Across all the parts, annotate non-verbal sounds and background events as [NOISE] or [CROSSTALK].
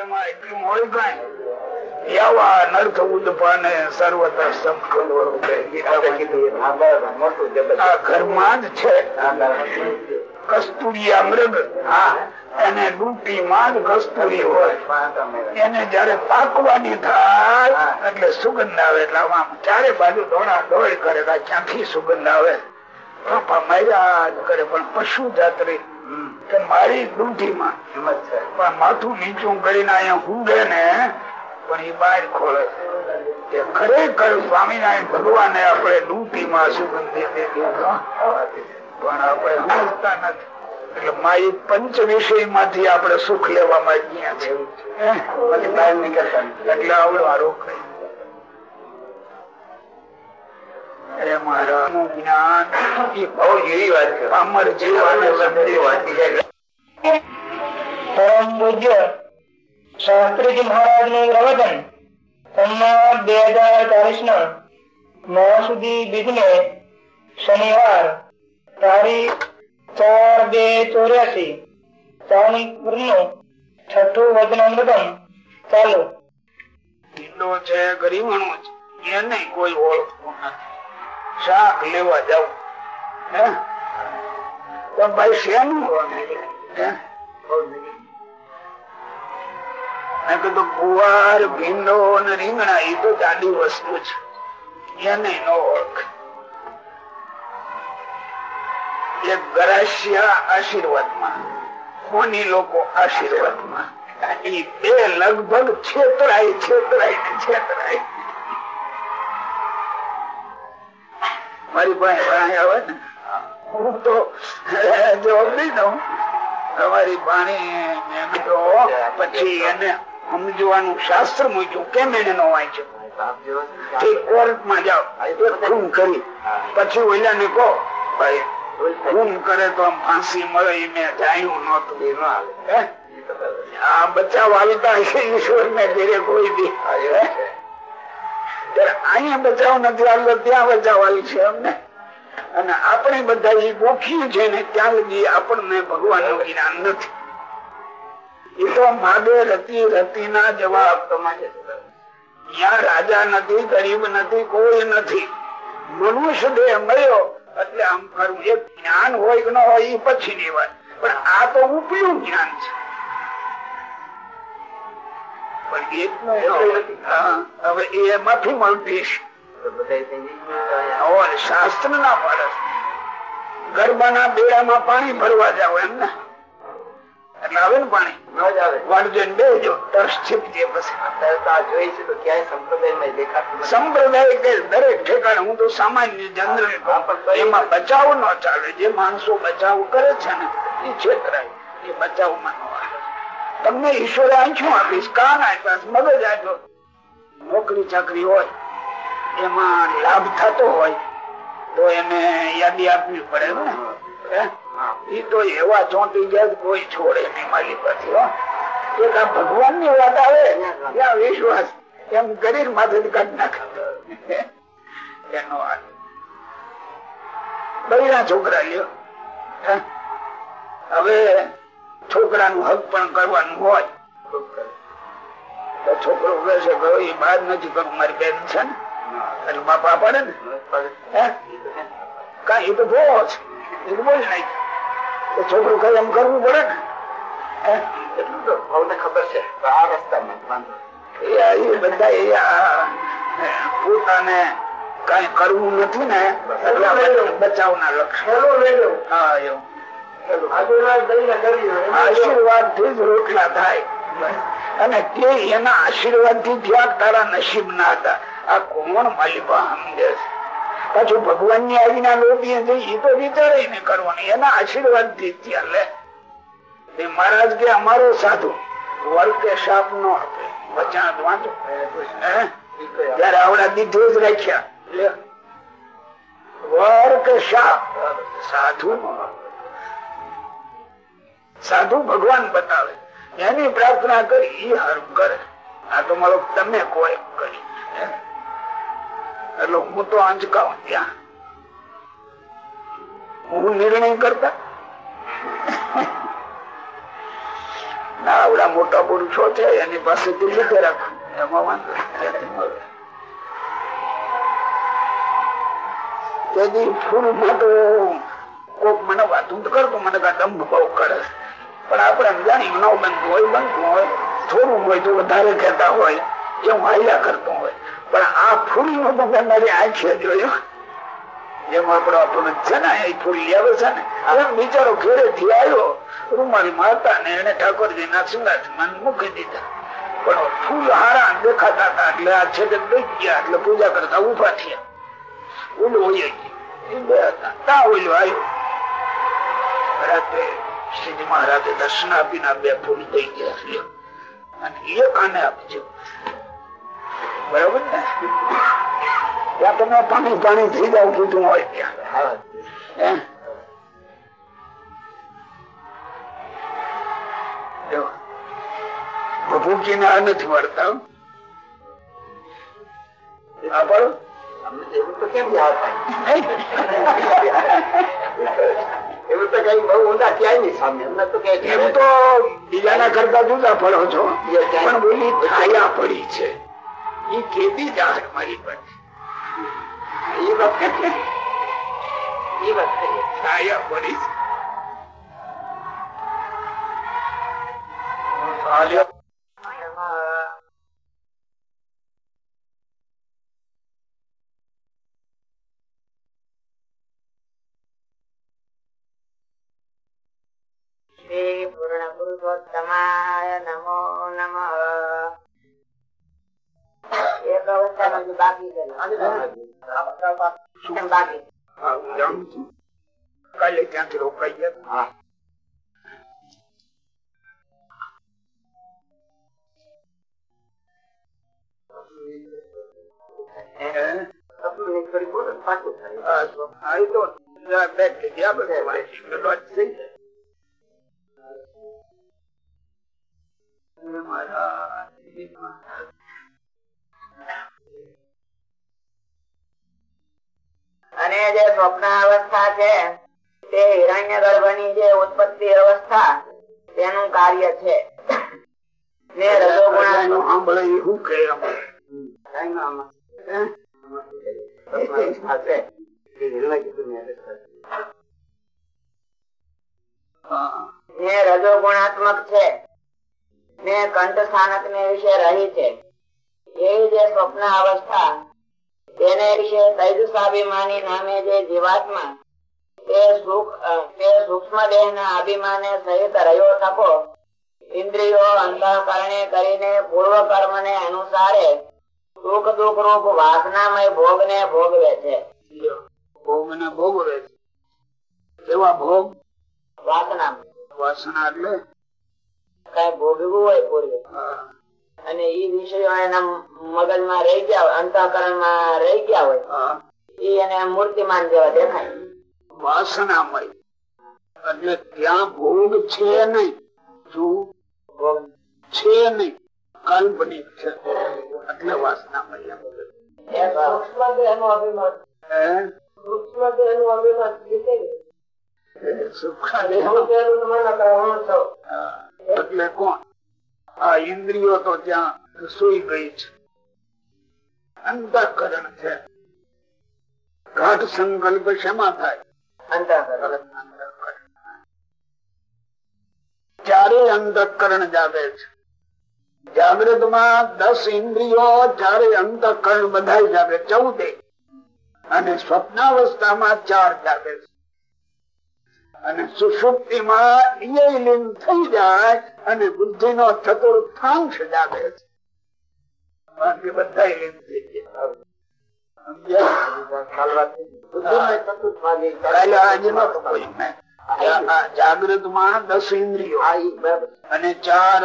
એમાં એટલું હોય કઈ યાવા નર્થ ઉદપાને સર્વતા આ ઘરમાં જ છે. કસ્તુરિયા મૃગ. એને ડૂટી માં કસ્તુરી હોય. એને જયારે પાકવાની થાય એટલે સુગંધ આવે એટલે આમ ચારે બાજુ દોડા દોડ કરે ક્યાંથી સુગંધ આવે? પાપા માર્યા કરે પણ પશુ જાતરી કે મારી દૂધીમાં પણ માથું નીચું કરીને અહીંયા ઊંઘે ને પણ એ બહાર ખોલે છે. ખરેખર સ્વામિનારાયણ ભગવાને આપણે દૂધીમાં સુગંધી દીધી પણ આપણે સમજતા નથી. એટલે મારી પંચ વિષયમાંથી આપણે સુખ લેવા માંગીએ છીએ. એટલે આવડો રોકાય અરે મારા નું જ્ઞાન. એ બહુ વાત છે. અમર જીવાને સમજી વાંચી જાય પરમ પૂજ્ય શાસ્ત્રીજી મહારાજનું પ્રવચન બે હજાર ચાલીસ ના નવ સુધી બીજને શનિવાર તારીખ ચાર બે ચોર્યાસી. તારીખનું છઠ્ઠું વચનામૃતમ ચાલુ. છે ગરીબણું છે એને કોઈ ઓળખતું નથી. શાક લેવા જાવ તો ભાઈ શેનું એક ગરાશિયા આશીર્વાદમાં, કોની લોકો આશીર્વાદમાં? એ લગભગ છેતરાય છેતરાય છેતરાય. મારી પાસે ભાઈ આવે ને હું તો જવાબ દઈ દઉં તમારી પાણી પછી એને સમજવાનું શાસ્ત્ર મૂક્યું કેમ એને નો વાંચ્યું? કોર્ટમાં જાઓ ખૂન કરી. પછી ઓલા ને કહો ભાઈ ખૂન કરે તો આમ ફાંસી મળે એ મેં જાણ્યું નતું હે? આ બચાવ આવતા ઈશ્વર ને ઘેરે કોઈ દી. અહીંયા રાજા નથી, ગરીબ નથી, કોઈ નથી. મનુષ્ય દેહ મળ્યો એટલે આમ ખરું એક જ્ઞાન હોય કે ન હોય એ પછી ની વાત પણ આ તો ઉપયું જ્ઞાન છે. પણ એમાંથી મળતી શાસ્ત્ર ના પાડે. ગરબાના બેડામાં પાણી ભરવા જાવ એમ ને? એટલે આવે ને પાણી? વાળજો ને બેજો તરસ છીપજે પછી. સંપ્રદાય કે દરેક ઠેકાણે હું તો સામાન્ય જનરલ એમાં બચાવ ન ચાલે. જે માણસો બચાવ કરે છે ને એ છેતરાય. એ બચાવમાં ન આવે. તમને ઈશ્વરે આંછું આપીશ. કાન આપ્યા, મગજ આપ્યો. નોકરી ચાકરી હોય, એમાં લાભ થતો હોય, તો એને યાદી આપવી પડે ને? ઈ તો એવા ચોંટી ગયા કોઈ છોડે નહીં મારી પાસે. એક આ ભગવાનની વાત આવે, ત્યાં વિશ્વાસ. એમ કરી માથે કાઢ નાખે. એનો બૈરા છોકરા લ્યો? હવે છોકરાનું હક પણ કરવાનું હોય. તો છોકરો કહે છે કે એ બહાર નથી કરવું મારી બેન છે ને. એટલે બાપા પડે ને. કઈ એ તો જોવો છે. એ તો બોલ નાખી. તો છોકરો કઈ એમ કરવું પડે ને? એટલું તો ખબર છે આ રસ્તામાં એ બધા પોતાને કઈ કરવું નથી ને બચાવના લક્ષણ. હા એવું. આશીર્વાદથી જ રોટલા થાય. અને તે એના આશીર્વાદથી ત્યાં તારા નસીબ ના હતા. આ કોણ માલિકા સમજે છે? પાછું ભગવાનની આજ્ઞા લોપીએ છે એ તો વિચારે ને કરવાની. એના આશીર્વાદથી ત્યાં લે. મહારાજ કે અમારો સાધુ વર્કે શાપ નો આપે. વચન વાંચો? જયારે આવડા દીધો જ રાખ્યા. Workshop. સાધુ નો આપે. સાધુ ભગવાન બતાવે. એની પ્રાર્થના કરી એ હર્મ કરે. આ તો મારો તમે કોઈ કરી. હે? એટલે હું તો આંચકાવ ત્યાં. હું નિર્ણય કરતા? આવડા મોટા પુરુષો છે એની પાસેથી લીધે રાખ. એમાં વાંધો. તેથી ફૂલમાં તો કોક મને વાતું કરતો, મને કા દંભ બહુ કરે. પણ આપણે એમ જાણી ન બનતું હોય બનતું હોય થોડું હોય તો વધારે કહેતા હોય એવું હાલ્યા કરતો હોય. પણ આ ફૂલ નો તો મેં મારી આંખે જોયો છે ને એ ફૂલ લેવે છે ને. એમ બિચારો ઘેરે થી આવ્યો ને એને ઠાકોરજી ના મન મૂકી દીધા. પણ ફૂલ હારા દેખાતા હતા, એટલે આ છેડે દઈ ગયા, એટલે પૂજા કરતા ઊભા થયા. ઓલું હોય ગયા. તા ઓલું આવ્યું. રાત્રે શ્રીજી મહારાજે દર્શન આપીને આ બે પૂરી થઈ ગયા છે. અને એ કાને આપજો. બરોબર ને? ત્યાં તમે પાણી પાણી થઈ જાવ કીધું હોય ત્યાં. આ નથી વળતા હો. આ પડો એવું તો કેમ યાદ [LAUGHS] એવું તો કઈ બહુ ઊંડા ક્યાંય નહીં. સામે એમને તો એમ તો બીજાના કરતા જુદા પડો છો. પણ બોલી છાયા પડી છે. એ કેદી જાહેર મારી પાસે એ વાત એ વાત ખરી. છાયા પડી છે. એમ બાકી હા, હું જાણું છું કાલે ક્યાંથી રોકાઈ ગયા હા. હે? સપનું થોડી બોલો ને પાછું અને જે સ્વપ્ન અવસ્થા છે તે હિરણ્ય ગર્ભની જે ઉત્પત્તિ અવસ્થા તેનું કાર્ય છે. ને રજોગુણાત્મક છે. ને કંઠ સ્થાનક ને વિશે રહી છે. એવી જે સ્વપ્ન અવસ્થા તેને વિશે તૈજસાભિમાની નામે જે જીવાત્મા તે સુખ તે સૂક્ષ્મ દેહ ના અભિમાને સહિત રહ્યો થકો ઇન્દ્રિયો અંતઃકરણે કરીને પૂર્વ કર્મ ને અનુસારે સુખ દુઃખ રૂપ વાસનામય ભોગ ને ભોગવે છે. ભોગને ભોગવે છે. એવા ભોગ? વાસના વાસના એટલે? કઈ ભોગવું હોય પૂર્વે. અને એ વિષયો એના મગજમાં રહી ગયા હોય અંતઃકરણમાં રહી ગયા હોય. એ એને મૂર્તિમાન જેવા દેખાય. વાસનામય એટલે ત્યાં ભોગ છે નહીં. શું ભોગ છે નહીં. કાલ્પનિક છે. એટલે વાસનામય. એટલે કોણ? આ ઇન્દ્રિયો તો ત્યાં સુઈ ગઈ છે. અંતઃકરણ છે. ઘાટ સંકલ્પ શેમાં થાય. ચારે અંતઃકરણ જાગે છે. જાગૃતમાં દસ ઇન્દ્રિયો ચારે અંતઃકરણ બધા જાગે ચૌદે. અને સ્વપ્નાવસ્થામાં ચાર જાગે છે. અને સુષુપ્તિ માં લીન થઈ જાય અને બુદ્ધિ નો ચતુર્થાંશ જાગે છે. બાકી બધા લીન થઈ. જાગૃતમાં દસ ઇન્દ્રિયો. અને ચાર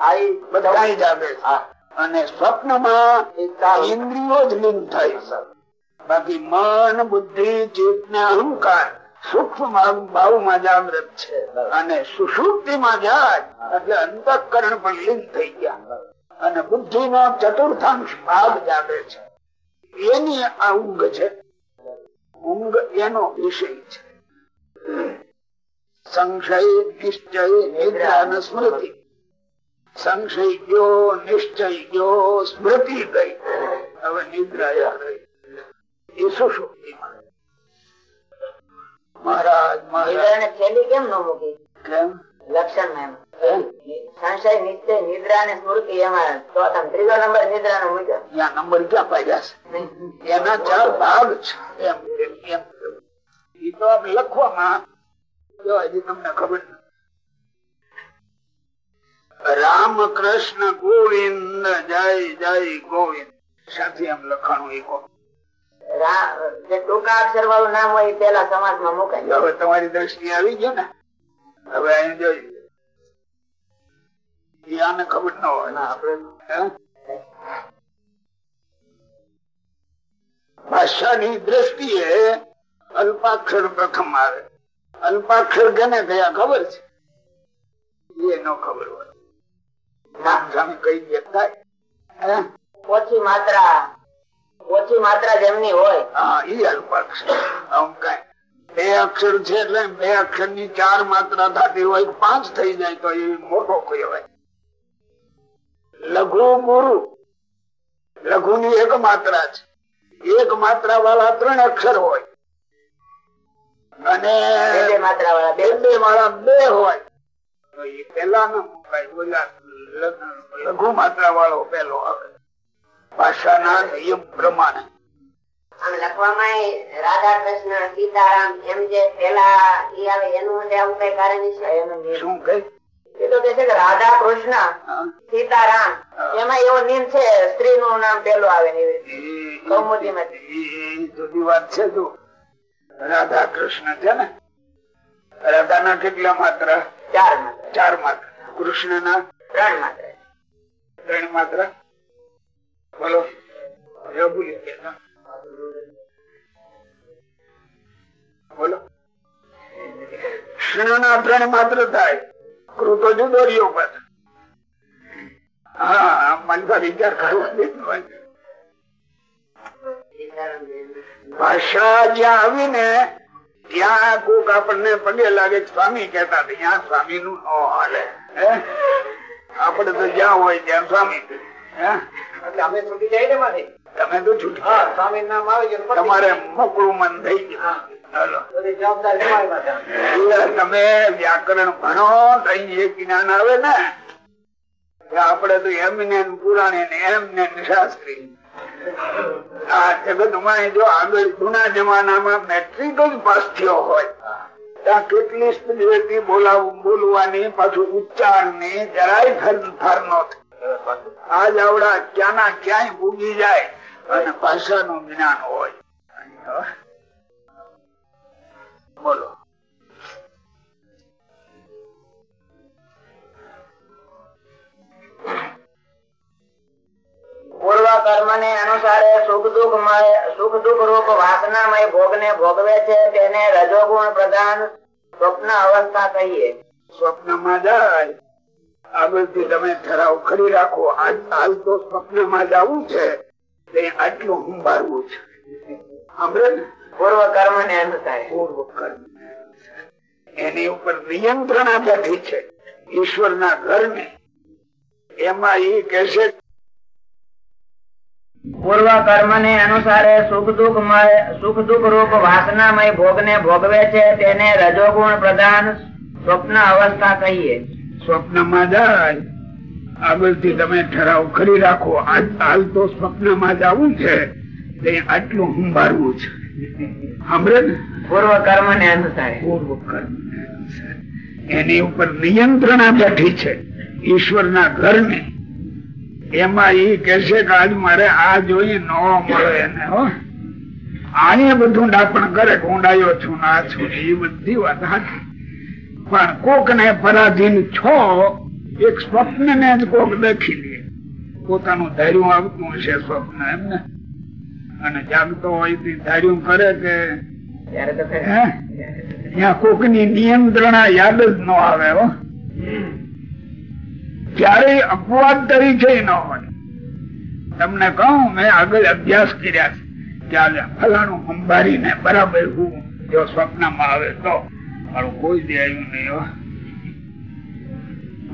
આ બધા જાગે છે. અને સ્વપ્નમાં માં ઇન્દ્રિયો જ લીન થાય બાકી મન બુદ્ધિ ચિત્ત ને અહંકાર સૂક્ષ્મ ભાવમાં જાગૃત છે. અને સુષુપ્તિ માં જાય. એટલે અંતઃકરણ પણ લીન થઈ ગયા. અને બુદ્ધિ નો ચતુર્થાંશ ભાગ જાગે છે. એની આ ઊંઘ છે. ઊંઘ એનો વિષય છે. સંશય, નિશ્ચય, નિદ્રા સ્મૃતિ. સંશય ગયો, નિશ્ચય ગયો, સ્મૃતિ ગઈ. હવે નિદ્રા એ સુષુપ્તિમાં મહારાજ મહારાજ. નિદ્રાને છેલ્લી કેમ ન મૂકી? કેમ? લક્ષણ એમ એમ? સંશય નિશ્ચય નિદ્રા અને સ્મૃતિ એમાં ચોથા ત્રીજો નંબર નિદ્રા નો મૂક્યો? ત્યાં નંબર ક્યાં પાડ્યા છે? એના ચાર ભાગ છે. એમ એમ એમ. એ તો લખવામાં જો હજી તમને ખબર. રામ કૃષ્ણ ગોવિંદ જય જય ગોવિંદ. સાથે એમ લખાણું એ કહો ટૂંકા અક્ષર વાળું નામ હોય એ પેલા સમાસમાં મુકાય. હવે તમારી દ્રષ્ટિ આવી ગયો ને? હવે અહીં જોઈ આને ખબર ન હોય. હે? ભાષાની દ્રષ્ટિએ અલ્પાક્ષર પ્રથમ આવે. અલ્પાક્ષર કેને કયા ખબર છે? એ ન ખબર હોય. નામ સામે કઈ વ્યક્ત હે? ઓછી માત્રા ઓછી માત્રા જેમની હોય. હા એ અલ્પાક્ષર. આમ બે અક્ષર છે એટલે બે અક્ષરની ચાર માત્રા થતી હોય પાંચ થઈ જાય તો એ મોટો કહેવાય. લઘુ ગુરુ. લઘુ ની એક માત્રા છે. એક માત્રા વાળા ત્રણ અક્ષર હોય. અને બે માત્રા વાળા બે. બે વાળા બે હોય. પેલા ના લઘુ માત્રા વાળો પેલો આવે. ભાષાના નિયમ પ્રમાણે. આમ લખવામાં રાધા કૃષ્ણ સીતારામ એમ જે પેલા ઈ આવે એનું જે આવું કઈ કારણ છે? એનું શું કઈ? એ તો કે છે કે રાધા કૃષ્ણ સીતારામ એમાં એવો નિયમ છે સ્ત્રી નું નામ પેલું આવે એ જુદી વાત છે જો. રાધા કૃષ્ણ છે ને? રાધાના કેટલા માત્ર? ચાર માત્ર. ચાર માત્ર. કૃષ્ણ ના ત્રણ માત્ર. ત્રણ માત્ર? ભાષા જ્યાં આવીને ત્યાં કોક આપણને પગે લાગે સ્વામી કેતા ત્યાં સ્વામી નું ન હાલે. હે? આપણે તો જ્યાં હોય ત્યાં સ્વામી. છૂટી જાય ને તમે તો છૂટી સ્વામી નામ આવી ગયું તમારે મોકળું મન થઈ ગયું. તમે વ્યાકરણ ભણો અહીં એક જ્ઞાન આવે ને. આપડે તો એમને પુરાણી ને એમને શાસ્ત્રી. આ જો આગળ જૂના જમાનામાં મેટ્રિક જ પાસ થયો હોય ત્યાં કેટલી સ્પીડ બોલાવું બોલવાની પાછું ઉચ્ચારની જરાય ફેર નો નો આજ આવડા ક્યાંના ક્યાંય ભૂગી જાય અને ભાષાનું જ્ઞાન હોય. બોલો. પૂર્વ કર્મ ને અનુસારે સુખ દુઃખ સુખ દુઃખ રૂપ વાસનામય ભોગ ને ભોગવે છે, તેને રજોગુણ પ્રધાન સ્વપ્ન અવસ્થા કહીએ. સ્વપ્નમાં જાય આગળથી તમે ઠરાવ કરી રાખો. હાલ તો સ્વપ્નમાં જવું છે. તે આટલું સંભાળવું છે. સાંભળે ને. પૂર્વ કર્મ ને અનુસાર પૂર્વ કર્મ એની ઉપર નિયંત્રણા બેઠી છે. ઈશ્વરના ઘરને. એમાં એ કહેશે પૂર્વ કર્મ ને અનુસારે સુખ દુઃખ સુખ દુઃખ રૂપ વાસનામય ભોગ ને ભોગવે છે. તેને રજોગુણ પ્રધાન સ્વપ્ન અવસ્થા કહીએ. સ્વપ્નમાં જાય આગળથી તમે ઠરાવ કરી રાખો. હાલ તો સ્વપ્નમાં જવું છે. આટલું સંભાળવું છે. એની ઉપર નિયંત્રણા બેઠી છે ઈશ્વરના ઘરને. એમાં એ કેશે કે આજ મારે આ જોઈએ ન મળે એને હો. આને બધું ડાપણ કરે કે હું ડાયો છું ના છું એ બધી વાત સાચી પણ કોક ને પરાધીન છો એક સ્વપ્ન ને જ કોક દેખી લે. પોતાનું ધૈર્ય આવતું હશે સ્વપ્ન એમને. અને જાગતો હોય તે ધાર્યું કરે કે? ત્યાં કોકની નિયંત્રણ યાદ જ ન આવે હો. ક્યારેય અપવાદ તરીકે ન હોય. તમને કહું મેં આગળ અભ્યાસ કર્યા છે. કે ફલાણું ફલાણું અંબારીને બરાબર હું જો સ્વપ્નમાં આવે તો. મારું કોઈ દે આવ્યું નહીં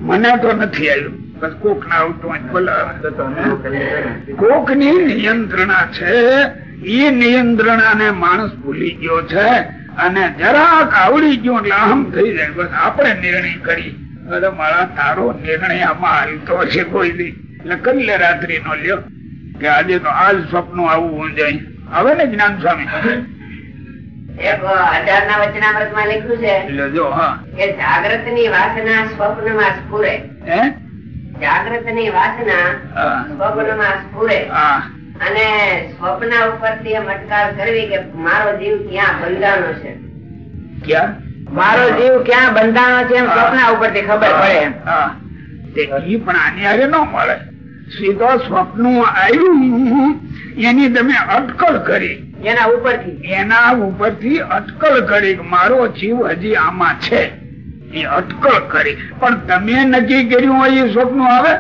મને તો નથી આવ્યું. કોક ના આવતું આવે. કોકની નિયંત્રણા છે. એ નિયંત્રણા ને માણસ ભૂલી ગયો છે અને જરાક આવડી ગયો એટલે આમ થઈ જાય. બસ આપણે નિર્ણય કરી. મારા, તારો નિર્ણય આમાં હાલતો છે કોઈ દી. એટલે કરી લે રાત્રિ નો લ્યો. કે આજે તો આજ સ્વપ્ન હું જાય આવે ને જ્ઞાન સ્વામી? એક અઢાર ના વચનામૃતમાં લખ્યું છે એટલે જો હા. કે જાગ્રતની વાસના સ્વપ્નમાં સ્ફુરે. જાગ્રતની વાસના સ્વપ્નમાં સ્ફુરે. અને સ્વપ્ન ઉપરથી એમ અટકાળ કરવી કે મારો જીવ ક્યાં બંધાણો છે? ક્યાં? મારો જીવ ક્યાં બંધાણો છે એમ સ્વપ્ન ઉપરથી ખબર પડે એમ. પણ આની હારે ન મળે. સીધો સ્વપ્ન આવ્યું. એની તમે અટકળ કરી. એના ઉપરથી. એના ઉપરથી અટકળ કરી મારો જીવ હજી આમાં છે. એ અટકળ કરી. પણ તમે નક્કી કર્યું હોય એ સ્વપ્ન આવે?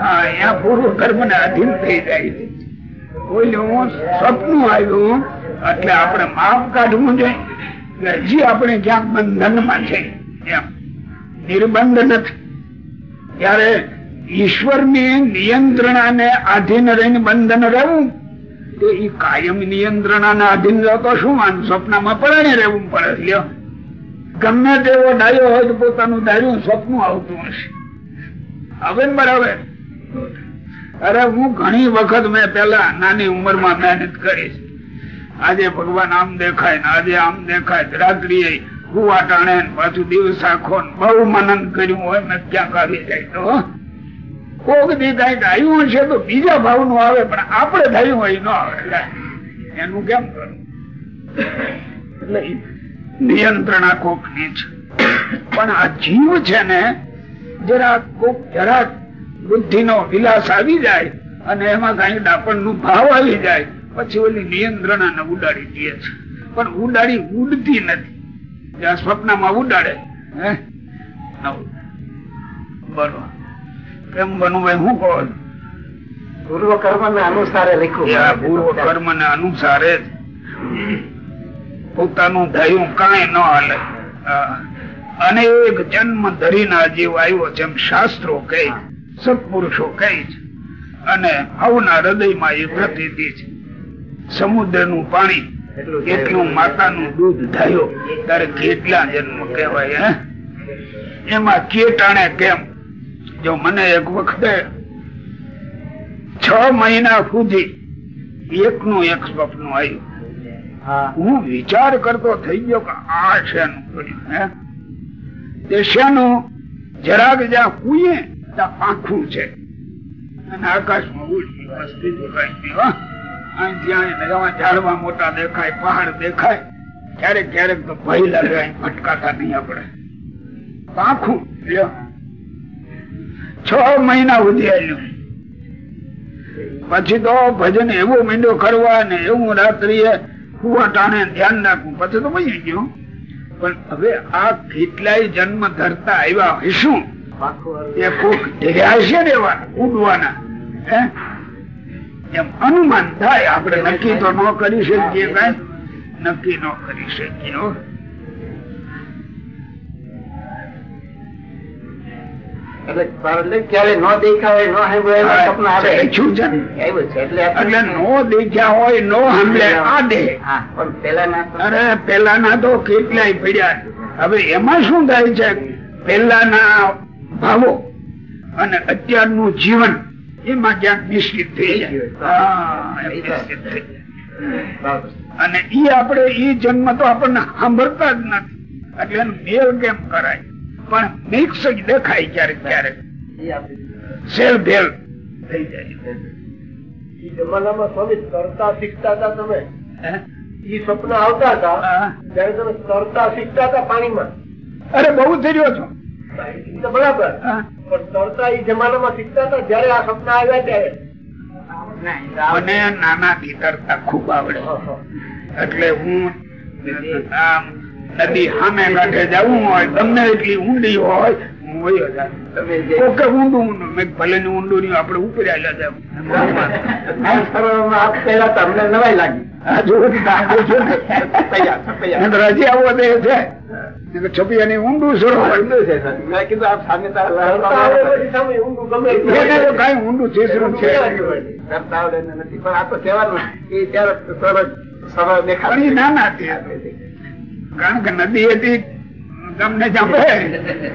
હા એ પૂર્વ કર્મ ને અધીન થઈ જાય બોલ્યું ઓલું સ્વપ્ન આવ્યું એટલે આપણે માપ કાઢવું જોઈએ. હજી આપણે ક્યાંક બંધનમાં છે. એમ. નિર્બંધ નથી. ત્યારે ઈશ્વરની નિયંત્રણાને આધીન રહીને બંધન રહેવું તો એ કાયમ નિયંત્રણાને આધીન તો શું માન સ્વપ્નમાં પરણે રહેવું પડે લ્યો. ગમે તેવો ડાયો હોય પોતાનું ડાયું સ્વપ્ન આવતું હશે. હવે બરાબર. અરે હું ઘણી વખત મેં પેલા નાની ઉંમરમાં મહેનત કરી. આજે ભગવાન આમ દેખાય ને આજે આમ દેખાય રાત્રિએ કુવા ટાણે પાછું દિવસ આખો બહુ મનન કર્યું હોય મેં ક્યાંક આવી જાય તો કોક દી કંઈક આવ્યું હશે તો બીજા ભાવનું આવે, પણ આપણે થયું હોય ન આવે. એનું કેમ કરવું એટલે નિયંત્રણ કોકની છે. પણ આ જીવ છે ને, જરાક કોક જરાક બુદ્ધિ નો વિલાસ આવી જાય અને એમાં કઈ ડાપણનું ભાવ આવી જાય, પછી ઓલી નિયંત્રણા ઉડાડી દે છે. પણ ઉડાડી ઉડતી નથી. જ્યાં સ્વપ્નમાં ઉડાડે, હે. બરોબર. કેમ એમ હું કહો? પૂર્વ કર્મ ને અનુસારે લખ્યું. પૂર્વ કર્મ ને અનુસારે પોતાનું ધૈર્ય કાંઈ ન હાલે. અનેક જન્મ ધરીના જીવ આવ્યો છે શાસ્ત્રો કહે સત્પુરુષો કહે છે અને હવના હૃદયમાં એ પ્રતિતિ છે. સમુદ્રનું પાણી એટલું માતાનું દૂધ ધાયો ત્યારે કેટલા જન્મ કહેવાય હે? એમાં કેટાણે કેમ જો મને એક વખતે છ મહિના સુધી એક નું એક સ્વપ્ન આવ્યું. હું. વિચાર કરતો થઈ ગયો કે આ શેનું કર્યું હે? તે શેનું જરાક જ્યાં કુએ ત્યાં પાંખું છે. અને આકાશમાં ઉડી વસ્તી અહીં ત્યાં ઝાડવા મોટા દેખાય પહાડ દેખાય ક્યારેક ક્યારેક તો ભય લાગે અહીં ભટકાતા નહીં આપણે. પાંખું છ મહિના સુધી આવ્યું પછી તો ભજન એવું મીંડો કરવા ને એવું રાત્રિએ કુવા ટાણે ધ્યાન રાખવું પછી તો મહી ગયું. પણ હવે આ કેટલાય જન્મ ધરતા આવ્યા હશું એ કોક ને એવા ઉડવાના હે? એમ અનુમાન થાય. આપણે નક્કી તો ન કરી શકીએ કઈ. નક્કી ન કરી શકીએ એટલે નો દેખ્યા હોય નો આ દે. અરે પેલાના તો કેટલાય પડ્યા. હવે એમાં શું થાય છે? પેલાના ભાવો અને અત્યારનું જીવન એમાં ક્યાંક નિશ્ચિત થઈ જાય. અને ઈ આપણે ઈ જન્મ તો આપણને સાંભળતા જ નથી. એટલે મેળ કેમ કરાય? પણ મિક્સ જ દેખાય ક્યારેક ક્યારેક. સેલ ભેલ થઈ જાય જમાનામાં સ્વામી તરતા શીખતા હતા તમે? ઈ સ્વપ્ન આવતા હતા ત્યારે તમે તરતા શીખતા હતા પાણીમાં? અરે બહુ થયો છો બરાબર. પણ તરતા ઈ જમાનામાં શીખતા હતા જયારે આ સ્વપ્ન આવ્યા ત્યારે? મને નાનાથી તરતા ખૂબ આવડે. એટલે હું આમ નદી સામે કાંઠે જવું હોય તમને એટલી ઊંડી હોય કોકે ઊંડું ને ના છપિયાની ઊંડું સરોવર કાંઈ ઊંડું છે કરતા નથી. પણ આ તો કહેવાનું કારણ કે નદી હતી તમને જાંબે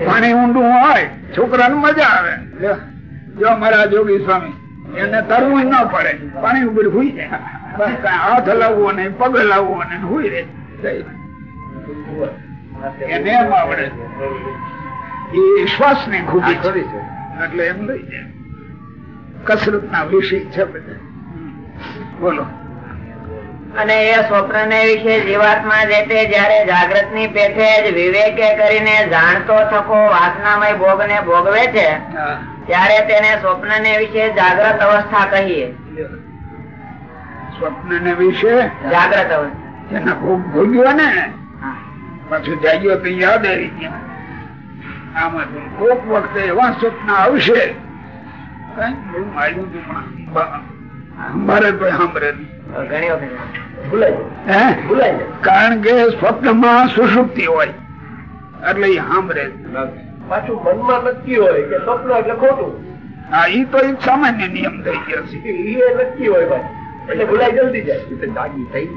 પાણી ઊંડું હોય છોકરાને મજા આવે. જો મારા જોગી સ્વામી એને તરવું ન પડે. પાણી ઉપર હુઈ જાય. હાથ હલાવવો ને પગ લાવવો ને હુઈ રહે. એને એમ આવડે. એ શ્વાસ ને ખૂબી છે. એટલે એમ લઈ જાય. કસરત ના વિષય છે બધા. બોલો. અને એ સ્વપ્ન ને વિશે જીવાત્મા જે તે જયારે જાગ્રતની પેઠે જ વિવેકે કરીને જાણતો થકો વાસનામય ભોગ ને ભોગવે છે ત્યારે તેને સ્વપ્ન ને વિશે જાગ્રત અવસ્થા કહીએ. સ્વપ્ન ને વિશે જાગ્રત અવસ્થા. એના ભોગ ભોગ્યો ને. પાછું જાગ્યો તો યાદ આવી ગયા. આમાં કોક વખતે એવા સ્વપ્ન આવશે. કઈ માર્યું હતું પણ. મારે કોઈ સાંભળે નહીં. કારણ કે સ્વપ્નમાં સુષુપ્તિ હોય. એટલે એ સાંભળે પાછું મનમાં નક્કી હોય કે સ્વપ્ન એટલે ખોટું. હા ઈ તો એક સામાન્ય નિયમ થઈ ગયો છે. એ નક્કી હોય ભાઈ. એટલે ભૂલાઈ જલ્દી જાય. જાગી થઈ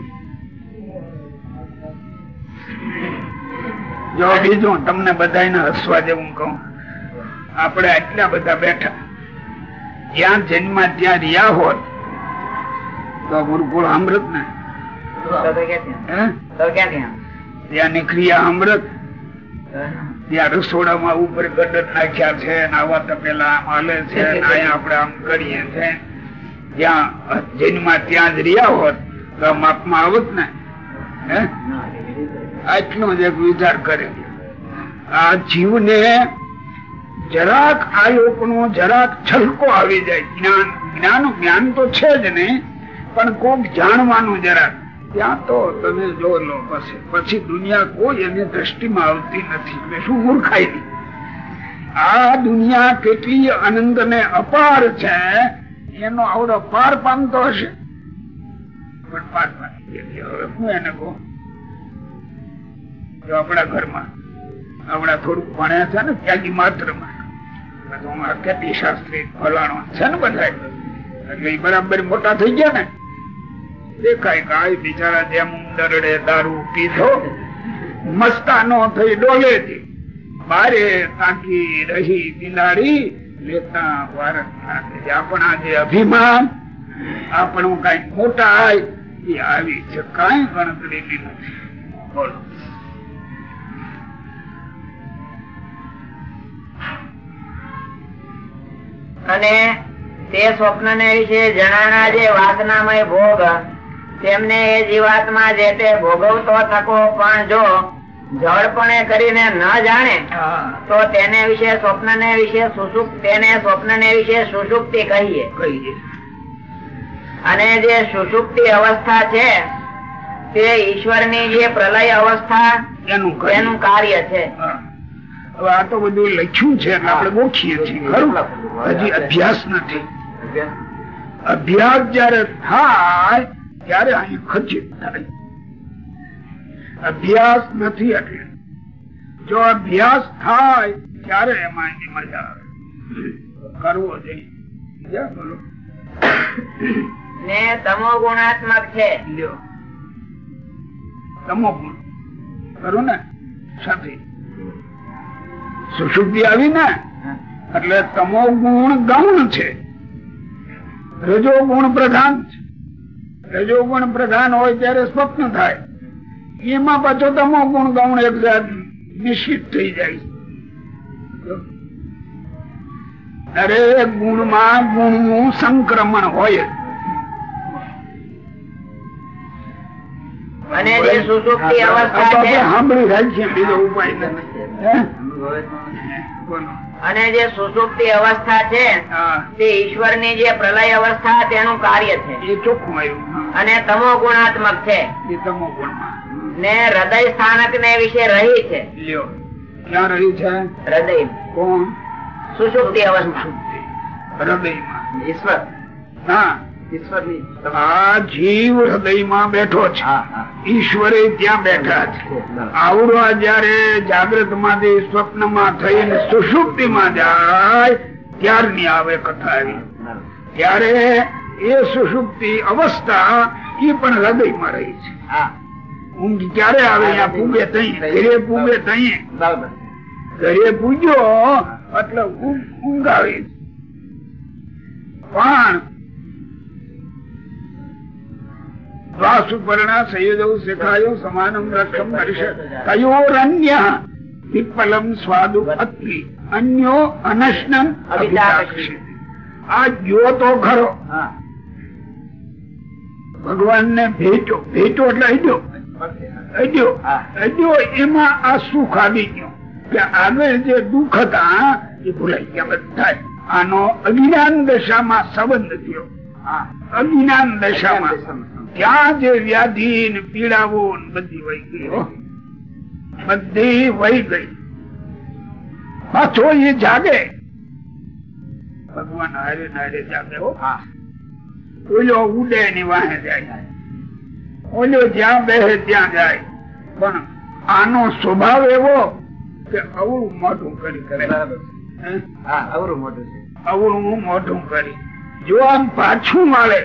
જો બીજું તમને બધાને હસવા જેવું કહું. આપણે આટલા બધા બેઠા. જ્યાં જન્મ ત્યાં રહ્યા હોત તો ગુરુકુળ અમૃત ને? ત્યાં અમૃત. ત્યાં રસોડામાં ઉપર ગટર નાખ્યા છે નાવા તપેલા આમ હાલે છે [LAUGHS] અહીંયા આપણે આમ કરીએ છે. જ્યાં જન્મ ત્યાં જ રહ્યા હોત તો આ માપમાં આવત ને. હે? આટલો જ એક વિચાર કરે આ જીવને જરાક આ લોકોનો જરાક છલકો આવી જાય. જ્ઞાન જ્ઞાન જ્ઞાન તો છે જ નહીં. પણ કોક જાણવાનું જરા. ત્યાં તો તમે જો લો, પછી પછી દુનિયા કોઈ એની દ્રષ્ટિમાં આવતી નથી. એટલે શું મૂર્ખાઈ? આ દુનિયા કેટલી અનંત ને અપાર છે, એનો આવડો પાર પામતો હશે. પણ પાર હવે હું એને કહું? જો આપણા ઘરમાં આપણા થોડુંક ભણ્યા છે ને, ત્યાગી માત્રમાં કેટલી શાસ્ત્રી ફલાણો છે ને બધા એટલે બરાબર મોટા થઈ ગયા ને. દેખાય કે બિચારા જેમ દરડે દારૂ પીધો, મસ્તાનો થઈ ડોલે છે બારે તાકી રહી બિલાડી, લેતા ભારત આપણા જે અભિમાન, આપણું કઈ મોટા એ આવી છે, કઈ ગણતરી નથી. બોલો. અને તે સ્વપ્ન ને વિશે જણાના જે વાસનામય ભોગ તેમને એ જીવાત્મા જે તે ભોગવતો થકો પણ જો જળપણે કરીને ન જાણે તો તેને વિશે સ્વપ્ન ને વિશે સુષુપ તેને સ્વપ્ન ને વિશે સુસુપ્તિ કહીએ. કહીએ. અને જે સુસુપ્તિ અવસ્થા છે તે ઈશ્વરની જે પ્રલય અવસ્થા એનું કાર્ય. છે. હવે આ તો બધું લખ્યું છે એટલે આપણે ગોખીએ છીએ ખરું? હજી અભ્યાસ નથી. અભ્યાસ જયારે થાય ત્યારે અહીં ખચિત થાય અભ્યાસ નથી એટલે. જો અભ્યાસ થાય ત્યારે એમાં એની મજા આવે. કરવો જોઈએ. બોલો. ને તમો ગુણાત્મક છે. તમો ગુણ. ખરું ને સાથે. સુષુપ્તિ આવી ને એટલે તમો ગુણ ગૌણ છે. રજો ગુણ પ્રધાન છે. રજો ગુણ પ્રધાન હોય ત્યારે સ્વપ્ન થાય. એમાં પાછો તમો ગુણ ગૌણ એક જાત નિશ્ચિત થઈ જાય દરેક ગુણમાં ગુણનું સંક્રમણ હોય. અને જે સુષુપ્તિ અવસ્થા છે સાંભળી બીજો ઉપાય નથી. બોલો. અને જે સુસુપ્તિ અવસ્થા છે તે ઈશ્વરની જે પ્રલય અવસ્થા તેનું કાર્ય છે. એ ચોખ્ખું આવ્યું. અને તમો ગુણાત્મક છે. એ તમો ગુણમાં. ને હૃદય સ્થાનક ને વિશે રહી છે. લ્યો. ક્યાં રહ્યું છે? હૃદય. કોણ? સુસુપ્તિ અવસ્થા. હૃદય ઈશ્વર. ઈશ્વરની આ જીવ હૃદયમાં બેઠો છે. ઈશ્વરે ત્યાં બેઠા છે. આવડવા જયારે જાગ્રતમાંથી સ્વપ્નમાં થઈને સુષુપ્તિ માં જાય ત્યારની આવે કથા આવી. ત્યારે એ સુષુપ્તિ અવસ્થા એ પણ હૃદયમાં રહી છે. ઊંઘ ક્યારે આવે? પૂગે તઈ ઘરે પૂગે તઈ ઘરે પૂજ્યો એટલે ઊંઘ આવી પણ દ્વાસુપર્ણા સંયોજવ શિખાયો સમાનમ રક્ષમ દર્શ તયોરન્ય વિપલમ સ્વાદુ અત્રિ અન્યો અનશ્નમ અભિદાક્ષિત આ જો તો ખરો ભગવાન ને ભેટો ભેટો એટલે અડ્યો। અડ્યો. અડ્યો એમાં આ સુખ આવી ગયો. કે આગળ જે દુઃખ હતા એ ભૂલાઈ ગયા બધા. આનો અજ્ઞાન દશામાં સંબંધ થયો. હા। અજ્ઞાન દશામાં. ત્યાં જે વ્યાધિ ને પીડાઓ બધી વહી ગઈ બધી વહી ગઈ. પાછો એ જાગે. ભગવાન હારે નારે જાગે હો. હા. ઓલો ઉડે ની વાહે જાય. ઓલો જ્યાં બેહે ત્યાં જાય. પણ આનો સ્વભાવ એવો કે અવળું મોઢું કરી કરે. અવળું મોઢું અવળું મોઢું કરી. જો આમ પાછું મળે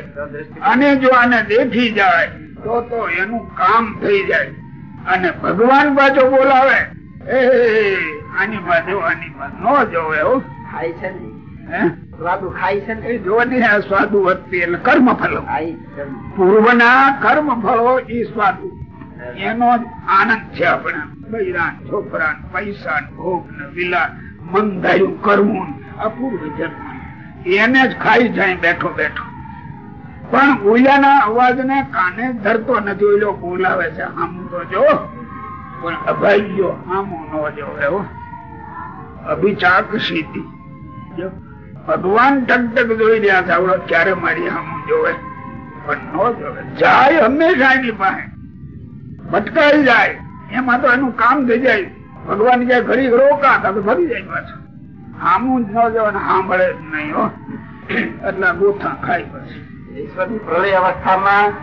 અને જો આને દેખી જાય તો તો એનું કામ થઈ જાય. અને ભગવાન પાછો બોલાવે એ આની બાજુ આની બાજુ ન જોવે એવું ખાય છે ને. સ્વાદુ ખાય છે એ જો ને આ સ્વાદુ વધતી એટલે કર્મ ફલો. પૂર્વના કર્મ ફળો ઈ સ્વાદુ. એનો જ આનંદ છે આપણે. બૈરાન છોકરા પૈસા ભોગ ને વિલાસ મન ધાર્યું કરવું અપૂર્વ આ પૂર્વ જન્મ. એને જ ખાઈ જાય, બેઠો બેઠો. પણ ઓલાના અવાજ ને કાને ધરતો નથી, ઓલો બોલાવે છે, આમ તો જો. પણ અભાગ્યો આમ નો જોવે હો. અભિચાક સીધી. ભગવાન ટક ટક જોઈ રહ્યા છે, આવડો ક્યારે મારી આમ જોવે? પણ નો જોવે. જાય હંમેશા એની પાસે. ભટકાઈ જાય. એમાં તો એનું કામ થઈ જાય. ભગવાન ક્યાંય ઘડી રોકા, તો ફરી જાય પાછું. આમું જ ન જોવે ને સાંભળે જ નહીં હો. એટલે ગોથા ખાય પછી. ઈશ્વરની પ્રલય અવસ્થામાં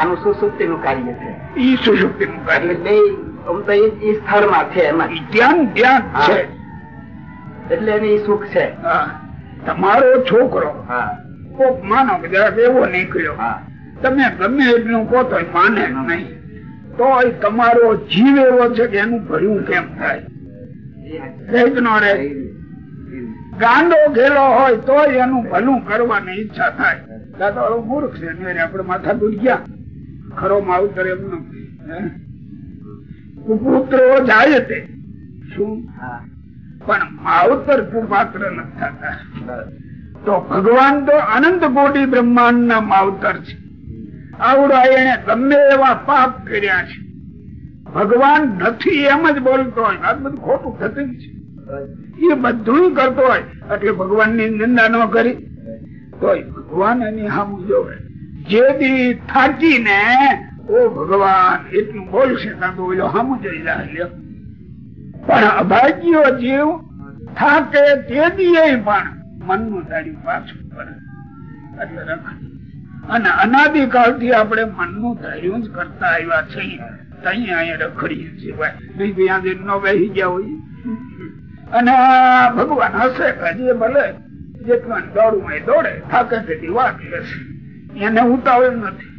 આનું સુસુપ્તિ નું કાર્ય છે. ઈ સુષુપ્તિ નું એટલે કાર્ય બે આમ તો ઈ ઈ સ્થળમાં છે એમાં. ધ્યાન ધ્યાન છે. એટલે એને સુખ છે. હા. તમારો છોકરો હા. કોક માનો કે જરાક એવો નીકળ્યો. હા. તમે ગમે એટલું કહો તો માને નહીં. તો તમારો જીવ એવો છે કે એનું ભર્યું કેમ થાય? નો રહે ગાંડો ઘેલો હોય તો એનું ભલું કરવાની ઈચ્છા થાય. દાદા મૂર્ખ છે આપડે માથા દૂધ ગયા. ખરો માવતર એમ કુપુત્રો જાય તે. શું? પણ માવતર કુપાત્ર નથી થતા. તો ભગવાન તો અનંત કોટી બ્રહ્માંડ ના માવતર છે. આવડા એને ગમે એવા પાપ કર્યા છે. ભગવાન નથી એમ જ બોલતો હોય. આ બધું ખોટું થતું છે. એ બધું કરતો હોય. એટલે ભગવાનની નિંદા ન કરી. તો ભગવાન એની સામું જોવે. જે દી થાકીને, ઓ ભગવાન, એટલું બોલશે તો જોઈ જાય પણ અભાગ્યો જીવ થાકે તે દીએ પણ મનનું તારી પાછું પડે એટલે રખડે. અને અનાદિકાળથી આપણે મનનું ધાર્યું જ કરતા આવ્યા છીએ. ત્યાં રખડીએ છીએ. ભાઈ નહીં ત્યાં દિન ન બેસી ગયા હોય. અને ભગવાન હશે હજી ભલે જેટલા દોડવું એ દોડે થાકે તેથી વાત લેશે એને ઉતાવળ નથી.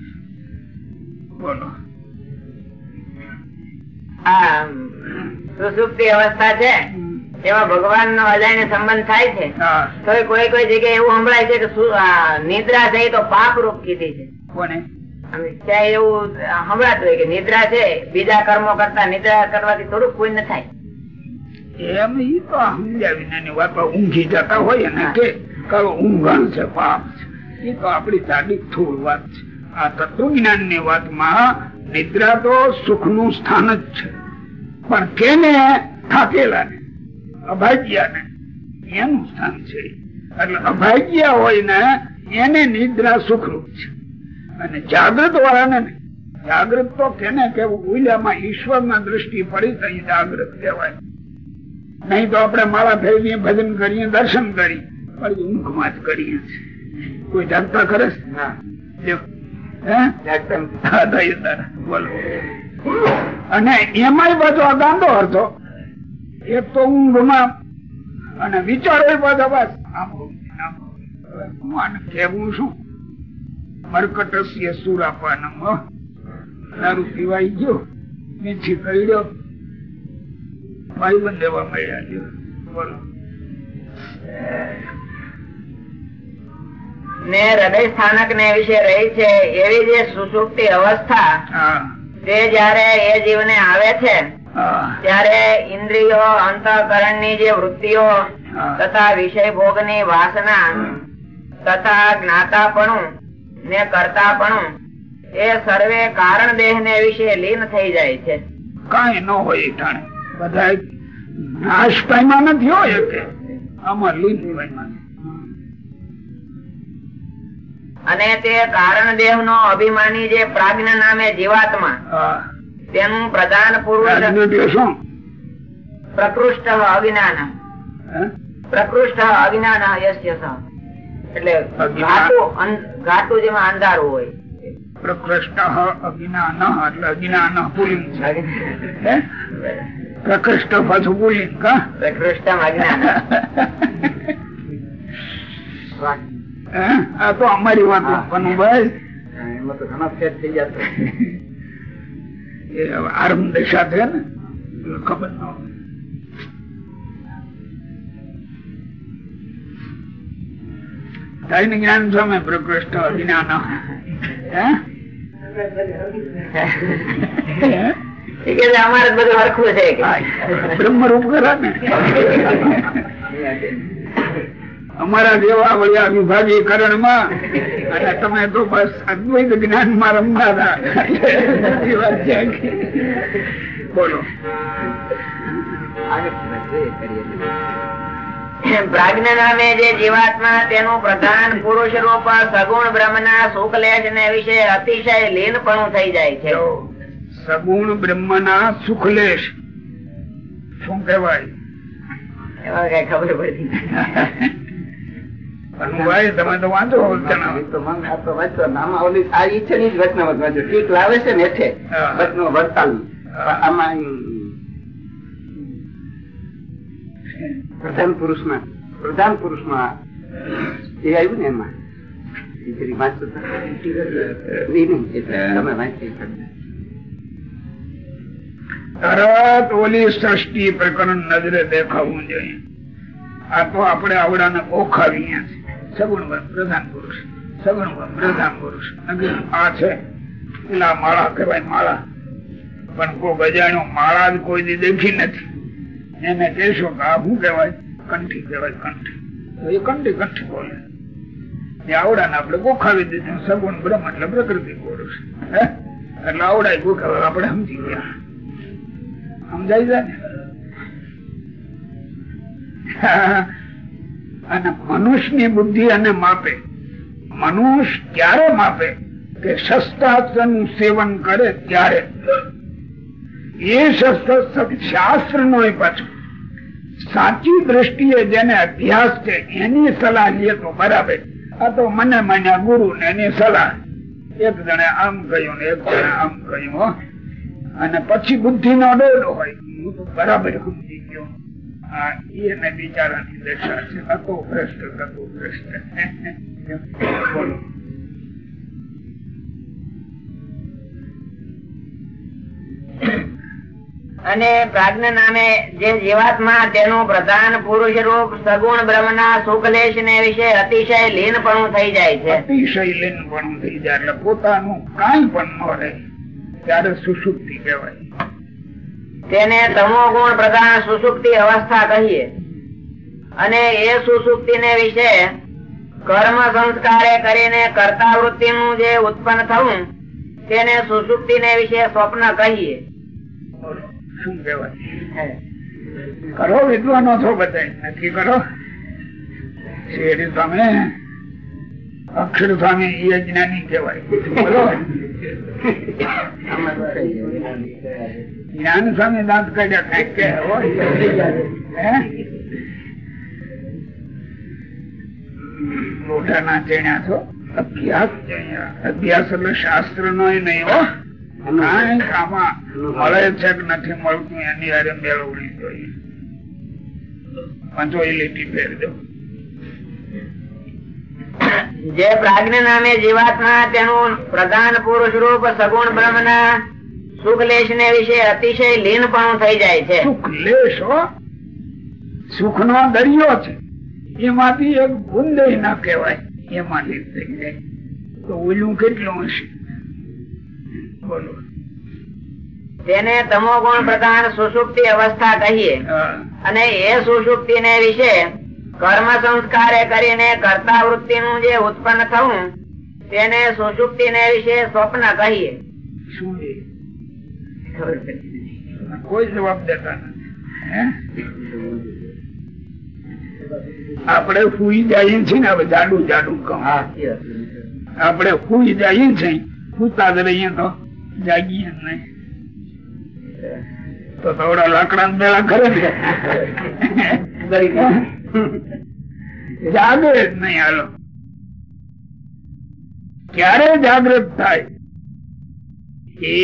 બોલો. આ સુસુપ્તિ અવસ્થા છે એમાં ભગવાન નો ને સંબંધ થાય છે. તો કોઈ કોઈ જગ્યાએ એવું સંભળાય છે કે નિદ્રા છે તો પાપ રૂપ કીધી છે. કોને? ત્યાં એવું સંભળાતું હોય કે નિદ્રા છે બીજા કર્મો કરતા નિદ્રા કરવાથી થોડુંક પુણ્ય થાય. એમ ઈ તો સમજાવીને એની વાત ઊંઘી જતા હોય ને કે ઊંઘણ છે પાપ એ તો આપણી જાડી થોડ વાત છે. આ તત્વજ્ઞાનની વાતમાં નિદ્રા તો સુખનું સ્થાન જ છે. પણ કેને થાકેલા ને? અભાગ્યા ને એનું સ્થાન છે એટલે અભાગ્યા હોય ને એને નિદ્રા સુખરૂપ છે. અને જાગૃત વાળાને. જાગૃત તો કેને કેવું? ઉલ્યામાં ઈશ્વર ના દ્રષ્ટિ પડી તો જાગૃત કહેવાય. નહીં તો આપણે માળા ફેરવીએ ભજન કરીએ દર્શન કરીએ. પણ ઊંઘમાં જ કરીએ છીએ. કોઈ જાગતા કરે છે? બોલો. અને એમાંય પાછો આ ગાંધો હતો. એક તો ઊંઘમાં અને વિચારો પાછો બસ. આમ કહેવું શું મરકટસ્ય સુરાપાનમ. દારૂ પીવાઈ ગયો. મીઠી કઈડ્યો ભાઈબંધ એવા મળ્યા છે. બોલો. ને હૃદય સ્થાનક ને વિશે રહી છે એવી જે સુસુપ્તિ અવસ્થા તે જયારે એ જીવને આવે છે ત્યારે ઇન્દ્રિયો અંતઃકરણની જે વૃત્તિઓ તથા વિષય ભોગની વાસના તથા જ્ઞાતાપણું ને કરતાપણું એ સર્વે કારણ દેહ ને વિશે લીન થઈ જાય છે. કઈ ન હોય બધા નાશ પામ્યા નથી હોય કે આમાં લીન પામ્યા અને તે કારણ દેહ નો અભિમાની જે પ્રાજ્ઞ નામે જીવાત્મા તેનું પ્રધાન પુરુષ પ્રકૃષ્ટ એટલે. ઘાટું ઘાટું જેમાં અંધારું હોય. પ્રકૃષ્ટ અજ્ઞાન એટલે અજ્ઞાન પુલિંગ? પ્રકૃષ્ટ પાછું બોલી કા પ્રકૃષ્ટ અજ્ઞાન? આ તો અમારી વાત એમાં તો ઘણા ફેર થઈ જશે આરંભ દશા છે ને ખબર ન હોય થાય જ્ઞાન સામે પ્રકૃષ્ટ અજ્ઞાન હે? અમારે બધું હરખું છે બ્રહ્મરૂપ ખરા ને? અમારા જેવા વળ્યા વિભાગીકરણમાં અને તમે તો બસ અદ્વૈત જ્ઞાનમાં રમતા હતા. બોલો. પ્રાજ્ઞ નામે જે જીવાત્મા તેનું પ્રધાન પુરુષ રૂપ સગુણ બ્રહ્મ ના શુક્લેશ ને વિશે અતિશય લીનપણું થઈ જાય છે. સગુણ બ્રહ્મ ના સુખલેશ. શું કહેવાય? એમાં ખબર. આમાં પ્રધાન પુરુષમાં પ્રધાન પુરુષમાં એ આવ્યું ને એમાં. તમે વાંચી. તરત ઓલી સૃષ્ટિ પ્રકરણ નજરે દેખાવું જોઈએ. આ તો આપણે આવડાને ઓખાવીએ સગુણ પ્રધાન પુરુષ. સગુણ પ્રધાન પુરુષ. આ છે. પેલા માળા કહેવાય માળા. પણ કોઈ અજાણ્યો માળા જ કોઈ દેખી નથી. એને કહેશો કે આ શું કહેવાય? કંઠી કહેવાય, કંઠી. તો એ કંઠી કંઠી બોલે. એ આવડાને આપણે ગોખાવી દીધું. સગુણ, બ્રહ્મ એટલે પ્રકૃતિ પુરુષ. એટલે આવડાય ગોખાવે. આપણે સમજી ગયા. સમજાય છે? અને મનુષ્યની બુદ્ધિ અને માપે. મનુષ્ય ક્યારે માપે? કે શસ્ત્રાસ્ત્રનું સેવન કરે ત્યારે. એ શસ્ત્ર શાસ્ત્ર નો પાછું. સાચી દ્રષ્ટિએ જેને અભ્યાસ છે, એની સલાહ લે તો બરાબર. આ તો મને મને ગુરુ ને એની સલાહ. એક જણે આમ કહ્યું ને એક જણે આમ કહ્યું. અને પછી બુદ્ધિ નો ડોલો હોય. હું તો બરાબર સમજી ગયો. એને બિચારાની દશા છે. હતો ભ્રષ્ટ હતો ભ્રષ્ટ. બોલો. અને પ્રાજ્ઞ નામે જે જીવાત્મા તેનું પ્રધાન પુરુષ રૂપ સગુણ બ્રહ્મ ના શુક્લેશ ને વિશે અતિશય લીનપણું થઈ જાય છે. અતિશય લીન પણ થઈ જાય. એટલે પોતાનું કઈ પણ ન રહે. ત્યારે સુસુપ્તિ કહેવાય. તેને તમો ગુણ પ્રધાન સુસુપ્તિ અવસ્થા કહીએ. અને એ સુસુપ્તિ ને વિશે કર્મ સંસ્કારે કરીને કરતા વૃત્તિ નું જે ઉત્પન્ન થવું તેને સુસુપ્તિ ને વિશે સ્વપ્ન કહીએ. શું કહેવાય? કરો વિદ્વાનો છો બધા. નક્કી કરો. શેરી સ્વામી અક્ષર સ્વામી એ જ્ઞાની કહેવાય. બોલો. જ્ઞાન સ્વામી દાંત કાઢ્યા કંઈક કે? મોઢાના ચણ્યા છો? અભ્યાસ અભ્યાસ એટલે શાસ્ત્ર નો નહીં હો મળે છે નથી મળતું, એની હારે મેળવણી જોઈએ. પાંચો લીટી ફેરજો જે પ્રાજ્ઞ નામે જીવાત્મા તેનું પ્રધાન પુરુષ રૂપ સગુણ બ્રહ્મ ના સુખલેશ ને વિશે અતિશય લીન પણ થઈ જાય છે. સુખલેશ સુખ નો દરિયો છે. એમાંથી એક બુંદ ના કહેવાય. એમાં લીન થઈ જાય. તો ઓલું કેટલું હશે? બોલો. તેને તમો ગુણ પ્રધાન સુસુપ્તિ અવસ્થા કહીએ. અને એ સુસુપ્તિ ને વિશે કર્મ સંસ્કારે કરીને કરતા વૃત્તિ નું જે ઉત્પન્ન થવું તેને સુષુપ્તિ ને વિશે સ્વપ્ન કહીએ. કોઈ જવાબ દેતા નથી. આપણે સુઈ જઈએ છીએ ને હવે જાડું જાડું કહું. આપણે સુઈ જઈએ છીએ. સુતા જ રહીએ તો જાગીએ જ નહીં. તો થોડા લાકડા મેળા કરે છે. જાગે જ નહીં હાલો. ક્યારે જાગૃત થાય? એ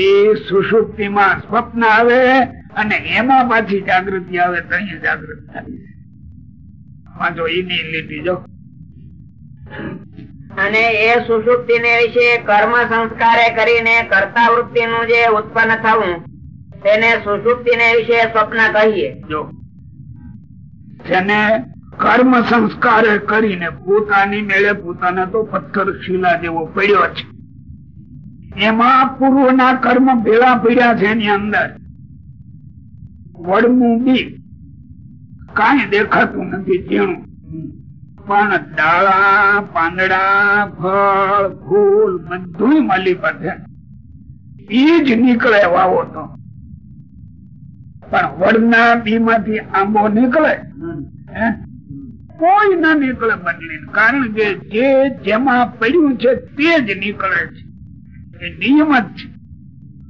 સુષુપ્તિ માં સ્વપ્ન આવે અને એમાં પાછી જાગૃતિ આવે તો અહીંયા જાગૃત થાય. વાંચો એની લીધી જો. અને એ સુષુપ્તિ ને વિશે કર્મ સંસ્કારે કરીને કર્તા વૃત્તિ નું જે ઉત્પન્ન થવું તેને સુસુપ્તિ ને વિશે સ્વપ્ન કહીએ. જો જેને કર્મ સંસ્કાર કરીને પોતાની મેળે પોતાને તો પથ્થર શિલા જેવો પડ્યો છે. એમાં પૂર્વના કર્મ ભેળા પડ્યા છે એની અંદર. વડમું બી કાંઈ દેખાતું નથી ઝીણું. પણ ડાળા પાંદડા, ફળ, ફૂલ બધું મળી પડે. ઈ જ નીકળે વાવો તો. પણ વડના બી માંથી આંબો નીકળે કોઈ ના નીકળે બદલી કારણ કે જે જેમાં પડ્યું છે તે જ નીકળે છે. એ નિયમ જ છે.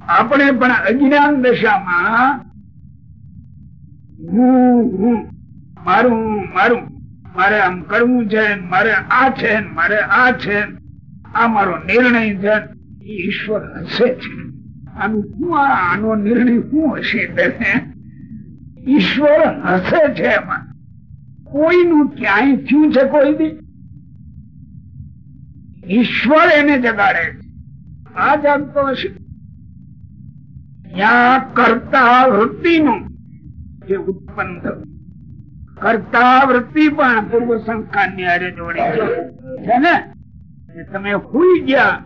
આપણે પણ અજ્ઞાન દશામાં હું હું, મારું મારું, મારે આમ કરવું છે, મારે આ છે, મારે આ છે, આ મારો નિર્ણય છે ઈશ્વર હશે છે આનું નિર્ણય શું હશે તેને ઈશ્વર હસે છે એમાં. કોઈનું ક્યાંય થયું છે કોઈ બી? ઈશ્વર એને જગાડે આ જાગતો હશે. ત્યાં કરતા વૃત્તિનું જે ઉત્પન્ન થયું. કરતા વૃત્તિ પણ પૂર્વ સંસ્કારની હારે જોડી છે. છે ને? તમે હુઈ ગયા.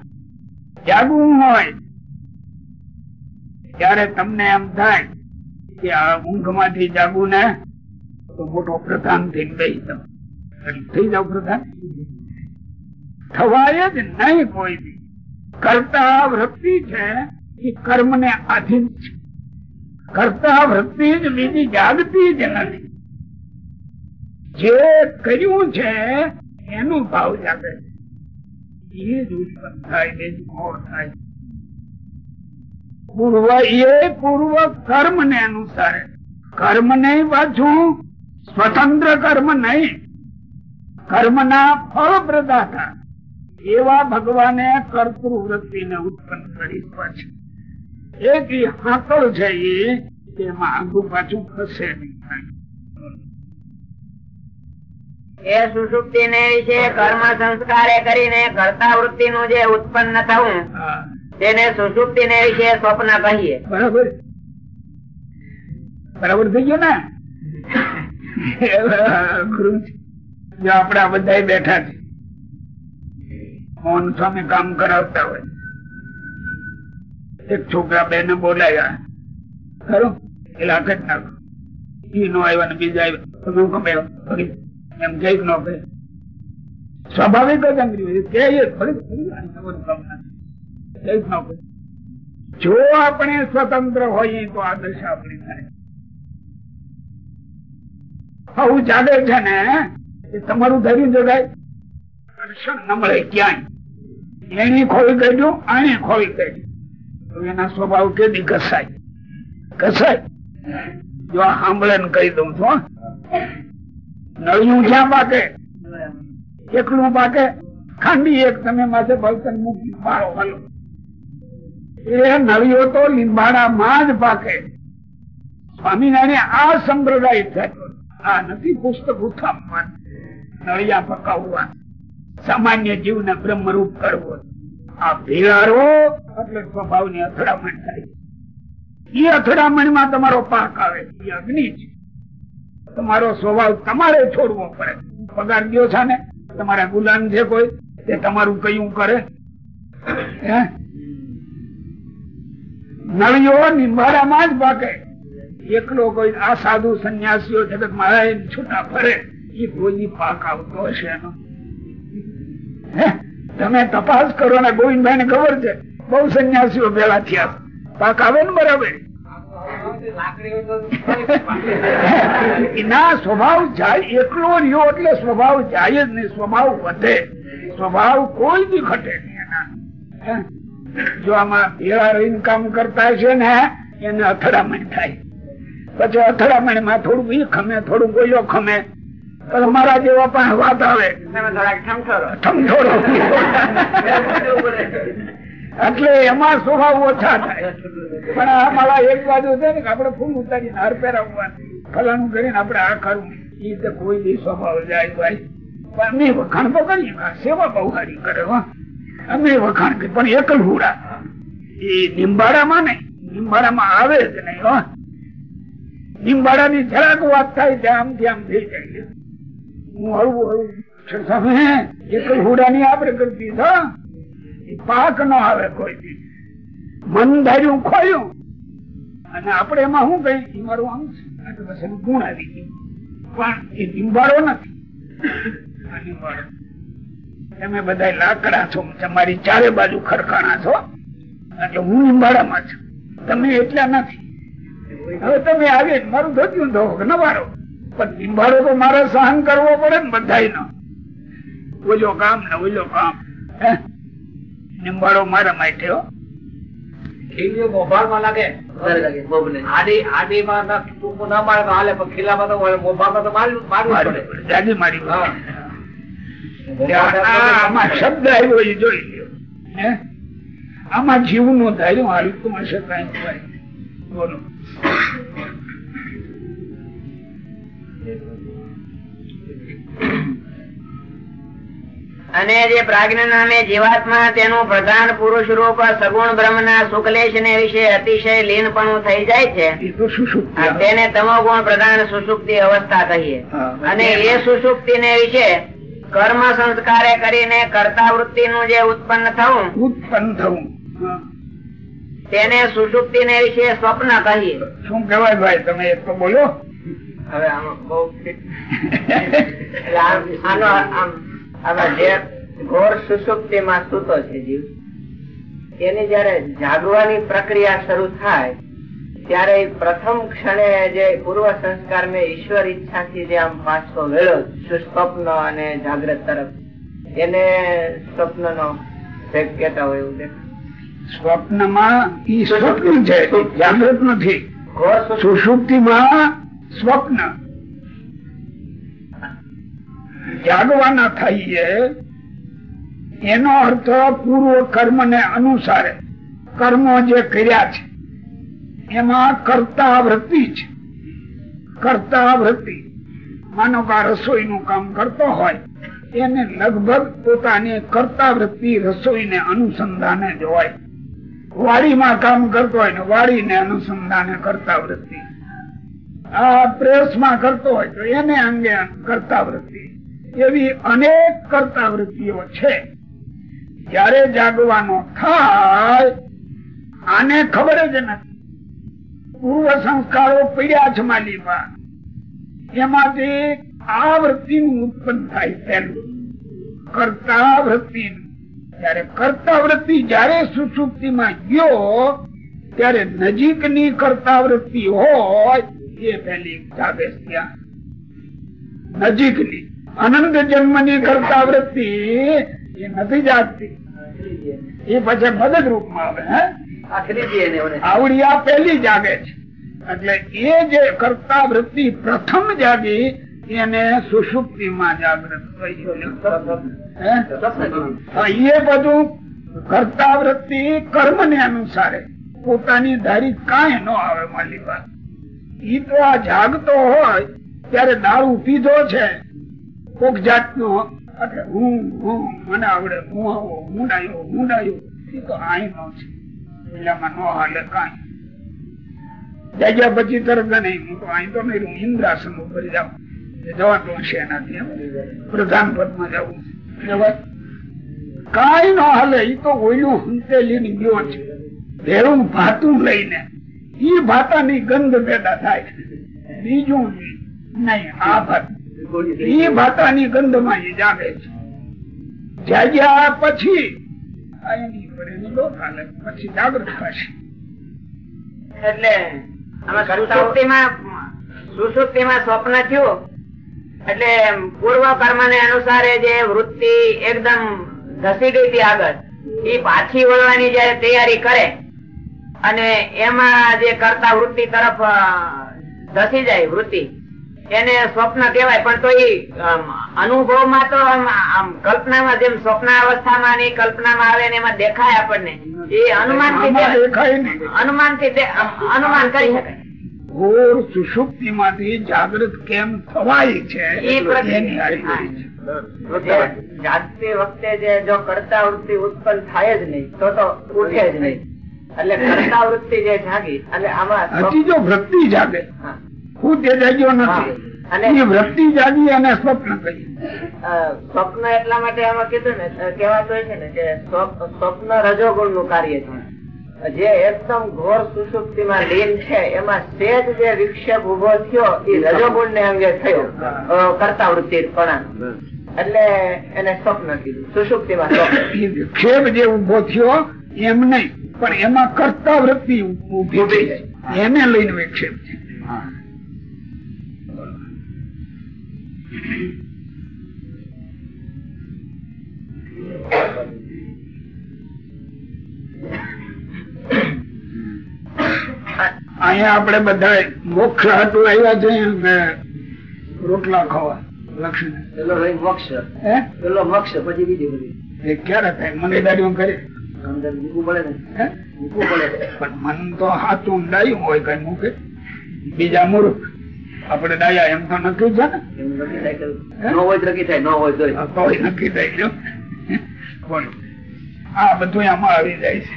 જાગવું હોય. ત્યારે તમને એમ થાય કે આ ઊંઘમાંથી જાગવું ને તો મોટો પ્રધાન થઈ ગઈ થઈ જાવ પ્રધાન. થવાય જ નહીં કોઈ બી. કરતા વૃત્તિ છે એ કર્મ ને આધીન છે. કરતા વૃત્તિ જ બીજી જાગતી જ નથી. જે કર્યું છે એનું ભાવ જાગે એ જ ઉત્પન્ન થાય, એ જ મોહ થાય. પૂર્વ એ પૂર્વ કર્મ ને અનુસારે. કર્મ નહીં પાછું સ્વતંત્ર કર્મ નહીં. કર્મ ના ફળ પ્રદાતા એવા ભગવાને કર્તૃવૃત્તિ ને ઉત્પન્ન કરી પછી. એક હાકળ છે એ તેમાં આગુ પાછું ખસે નહીં એ સુષુપ્તિ ને વિશે કર્મ સંસ્કારે કરીને કર્તા વૃત્તિ નું જે ઉત્પન્ન થવું તેને સુષુપ્તિ ને વિશે સ્વપ્ન કહીએ. બરાબર. બરાબર થઈ ગયો ને? જો આપડે બધા બેઠા છે, મોહન સ્વામી કામ કરાવતા હોય. એક છોકરા બેને બોલાયા. ખરું? એટલે જ નાખો ઈ નો આવ્યા ને બીજા આવ્યા. તમે એમ કંઈક નો કહે. સ્વાભાવિક જ અંગ્રેજી કે જો આપણે. સ્વતંત્ર હોઈએ તો આ દશા આપણી થાય. આવું જાગે છે ને, એ તમારું ધૈર્ય જગાય દર્શન ન મળે ક્યાંય. એની ખોવી કાઢ્યું આને ખોવી કાઢ્યું એના સ્વભાવ કેદી કસાય. કસાય. જો સાંભળે ને કહી દઉં છું. નળિયું ક્યાં પાકે? એકલું પાકે? ખાંડી એક તમે માથે ભક્ત મૂકી મારો હાલો. એ નળીઓ તો લીંબાડામાં જ પાકે. સ્વામિનારાયણ આ સંપ્રદાય થયો આ નથી પુસ્તક ઉઠાવવા. નળિયા પકાવવા. સામાન્ય જીવને બ્રહ્મરૂપ કરવો. આ ભેળારો એટલે સ્વભાવની અથડામણ થાય. એ અથડામણમાં તમારો પાક આવે. એ અગ્નિ છે. તમારો સ્વભાવ તમારે છોડવો પડે. પગાર ગયો છે ને તમારા ગુલામ છે કોઈ. તે તમારું કયું કરે? હે? નળીઓ નિંબાડામાં જ પાકે એકલો કોઈ આ સાધુ સંન્યાસીઓ જગત મારા છૂટા ફરે. એ કોઈ પાક આવતો હશે એનો. તમે તપાસ કરો ને ગોવિંદભાઈ ને ખબર છે. બહુ સંન્યાસીઓ ભેળા થયા. પાક આવે ને બરાબર. [LAUGHS] ના સ્વભાવ જાય, એકલો રહ્યો એટલે સ્વભાવ જાય જ નહીં. સ્વભાવ વધે. સ્વભાવ કોઈ બી ઘટે નહીં એના? જો આમાં રહીને કામ કરતા છે ને એને અથડામણ થાય. પછી અથડામણમાં થોડું ઈ ખમે થોડું ગોયો ખમે. પછી મારા જેવા પણ વાત આવે. એટલે એમાં સ્વભાવ ઓછા થાય. પણ આ મારા એક બાજુ છે ને આપડે ફૂલ ઉતારીને હાર પહેરાવવા ફલાણું કરીને આપડે આ કરવું એ તો કોઈ બી સ્વભાવ જાય ભાઈ. પણ અમે વખાણ તો કરીએ. સેવા બહુ સારી કરે હો. અમે વખાણ કરી. પણ એકલ હુડા એ નિંબાડામાં નહીં. નિંબાડામાં આવે જ નહીં, હો. નિંબાડાની જરાક વાત થાય ત્યાં આમ થઈ જાય હું હળવું હળવું પાક ન આવે કોઈ મન ધાર્યું ખોયું. અને આપણે એમાં શું કઈ આમ પણ એ નિંબાડો નથી. નિંબાડો તમે બધા લાકડા છો તમારી ચારે બાજુ ખરખાણા છો. એટલે હું નિંબાડામાં છું. તમે એટલા નથી. હવે તમે આવી મારું ધોત્યું ધો નવારો. પણ નિંબાડો તો મારે સહન કરવો પડે ને બધાય ઓલો કામ ને ઓલો કામ. હે? મારા માટે હો. જાજી મારી આમાં શબ્દ આવ્યો એ જોઈ લ્યો. આમાં જીવ નો ધાર્યું હાલતું હશે કઈ બોલો. અને જે પ્રાજ્ઞ નામે જીવાત્મા તેનું પ્રધાન પુરુષ રૂપ સગુણ બ્રહ્મ ના શુક્લેશ ને વિશે અતિશય લીનપણું થઈ જાય છે. તેને તમો ગુણ પ્રધાન સુષુપ્તિ અવસ્થા કહીએ. અને એ સુષુપ્તિ ને વિશે કર્મ સંસ્કારે કરીને કર્તા વૃત્તિ નું જે ઉત્પન્ન થવું ઉત્પન્ન થવું. તેને સુષુપ્તિ ને વિશે સ્વપ્ન કહીએ. શું કહેવાય ભાઈ તમે એક તો બોલો. હવે આમાં બહુ આનો આમ જે ઘોર સુષુપ્તિમાં સૂતો છે જીવ એની જયારે જાગવાની પ્રક્રિયા શરૂ થાય ત્યારે પ્રથમ ક્ષણે જે પૂર્વ સંસ્કાર મેં ઈશ્વર ઈચ્છાથી જે આમ પાછો વેળો સ્વપ્ન અને જાગ્રત તરફ. એને સ્વપ્ન નો ભેગ કેતા હોય એવું દેખાય. ઈ સ્વપ્ન છે જાગૃત નથી. સુષુપ્તિ સુષુપ્તિમાં સ્વપ્ન. જાગવાના થઈએ એનો અર્થ પૂર્વ કર્મ ને અનુસારે કર્મો જે કર્યા છે એમાં કરતા વૃત્તિ છે કરતા વૃત્તિ માનો કે આ રસોઈનું કામ કરતો હોય, એને લગભગ પોતાની કરતા વૃત્તિ રસોઈને અનુસંધાને જ વાડીમાં કામ કરતો હોય ને વાડીને અનુસંધાને કરતા વૃત્તિ આ પ્રેસમાં કરતો હોય તો એને અંગે કરતા વૃત્તિ એવી અનેક કરતા વૃત્તિઓ છે. જયારે જાગવાનો થાય, આને ખબર જ નથી. પૂર્વ સંસ્કારો પીડ્યા છે માલીમાં. એમાંથી આ વૃત્તિ ઉત્પન્ન થાય પહેલું. કરતા વૃત્તિ જયારે કરતા વૃત્તિ જયારે સુસુપ્તિમાં ગયો, ત્યારે નજીકની કરતા વૃત્તિ હોય, એ પેલી જાગે ત્યાં નજીકની, અનંત જન્મની કરતા વૃત્તિ એ નથી જાગતી એ પછી મદદરૂપમાં આવે, હે? આખરી દે ને ઓને. આવડી આ પેલી જાગે છે. એટલે એ જે કરતા વૃત્તિ પ્રથમ જાગી એને સુષુપ્તિ માં જાગૃત એ બધું કરતા વૃત્તિ કર્મ ને અનુસારે. પોતાની ધારી કાંઈ ન આવે માલી વાત. ઈ તો આ જાગતો હોય ત્યારે દારૂ પીધો છે. કોક જાતનો એટલે હું હું મને આવડે હું આવો હું ડાયો હું ડાયો એ તો આઈ નો છે. પેલામાં પછી તરત નહીં હું તો અહીં નહીં હું ઇન્દ્રાસન ઉપર જાઉં. જવાતું હશે એનાથી. પ્રધાન પદમાં જવું કઈ ન હાલે એ તો ઓયલું હંતેલી ની ગયો છે ભેરું ભાતું લઈને, ઈ ભાતાની ગંધ પેદા થાય. બીજું નહીં, આ ભાત. ઈ ભાતાની ગંધમાં માં જાગે છે. જાગ્યા પછી લોક પછી જાગૃત થશે. એટલે સ્વપ્ન થયું. એટલે પૂર્વ કર્મ ને અનુસારે જે વૃત્તિ એકદમ ધસી ગઈ હતી આગળ એ પાછી વળવાની જયારે તૈયારી કરે અને એમાં જે કરતા વૃત્તિ તરફ ધસી જાય વૃત્તિ એને સ્વપ્ન કહેવાય પણ તો એ અનુભવમાં તો આમ કલ્પનામાં જેમ સ્વપ્ન અવસ્થામાં ની કલ્પનામાં આવે ને એમાં દેખાય આપણને. એ અનુમાનથી અનુમાનથી અનુમાન કરી શકાય ઘોર સુષુપ્તિ માંથી જાગૃત કેમ થવાય છે? એ જાગતી વખતે જે જો કરતા વૃત્તિ ઉત્પન્ન થાય જ નહીં તો તો ઉઠે જ નહીં. એટલે કરતા વૃત્તિ જે જાગી એટલે આમાં હજી જો વૃત્તિ જાગે હા. તે જાગ્યો નથી. અને- એ વૃત્તિ જાગી અને સ્વપ્ન કહી સ્વપ્ન એટલા માટે આમાં કીધું ને કહેવાતું હોય છે ને કે સ્વપ્ન રજોગુણનું કાર્ય છે. જે એકદમ ઘોર સુષુપ્તિમાં લીન છે એમાં સેજ જે વિક્ષેપ ઊભો થયો એ રજોગુણ ને અંગે થયો. કરતા વૃત્તિ એટલે એને સ્વપ્ન કીધું સુસુપ્તિ માં વિક્ષેપ જે ઊભો થયો એમ નહીં પણ એમાં કરતા વૃત્તિ ઊભી થઈ એને લઈને વિક્ષેપ છે. અહીંયા આપણે બધા મોક્ષ હતું આવ્યા છે કે રોટલા ખાવા. લક્ષ્મી. પેલો રહી મોક્ષ. હે? પેલો મોક્ષ પછી બીજી બધી. એ ક્યારે થાય? મને દાડીમાં કરે. મૂકવું પડે ને? હે? મૂકવું પડે. પણ મન તો હાથું ડાયું હોય કઈ મૂકે. બીજા મૂર્ખ. આપણે ડાયા એમ તો નક્કી છે ને? એમ નક્કી થાય કે હોય તો નક્કી થાય ન આ બધું આમાં આવી જાય છે.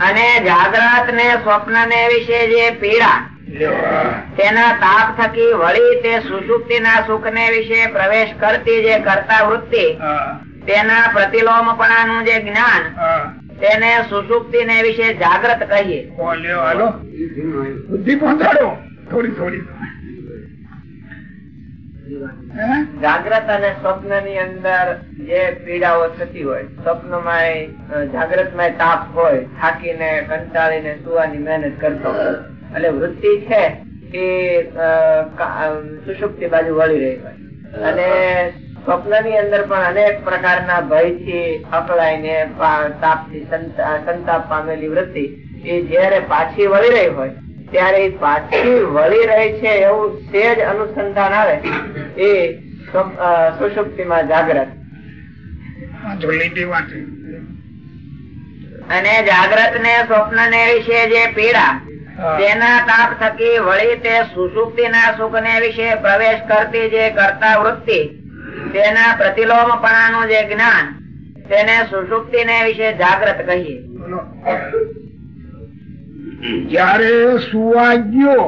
અને જાગ્રત ને સ્વપ્ન ને વિશે જે પીડા તેના તાપ થકી વળી તે સુષુપ્તિ ના સુખ ને વિશે પ્રવેશ કરતી જે કરતા વૃત્તિ તેના પ્રતિલોમપણા નું જે જ્ઞાન. તેને સુસુપ્તિ ને વિશે જાગ્રત કહીએ હાલો. બુદ્ધિ પહોંચાડો. થોડી થોડી. જાગ્રત અને સ્વપ્નની અંદર જે પીડાઓ થતી હોય સ્વપ્નમાં જાગ્રત તાપ હોય થાકીને કંટાળીને સુવાની મહેનત કરતો હોય એટલે વૃત્તિ છે એ સુષુપ્તિ બાજુ વળી રહી હોય. અને સ્વપ્નની અંદર પણ અનેક પ્રકારના ભયથી અકળાઈને તાપથી સંતાપ પામેલી વૃત્તિ એ જયારે પાછી વળી રહી હોય ત્યારે પાછી વળી રહી છે એવું સેજ અનુસંધાન આવે એ સુષુપ્તિમાં જાગ્રત. અને જાગ્રત ને સ્વપ્ન ને વિશે જે પીડા તેના તાપ થકી વળી તે સુષુપ્તિ ના સુખ ને વિશે પ્રવેશ કરતી જે કરતા વૃત્તિ તેના પ્રતિલોમપણાનું જે જ્ઞાન, તેને સુષુપ્તિ ને વિશે જાગ્રત કહીએ. જયારે સુવા ગયો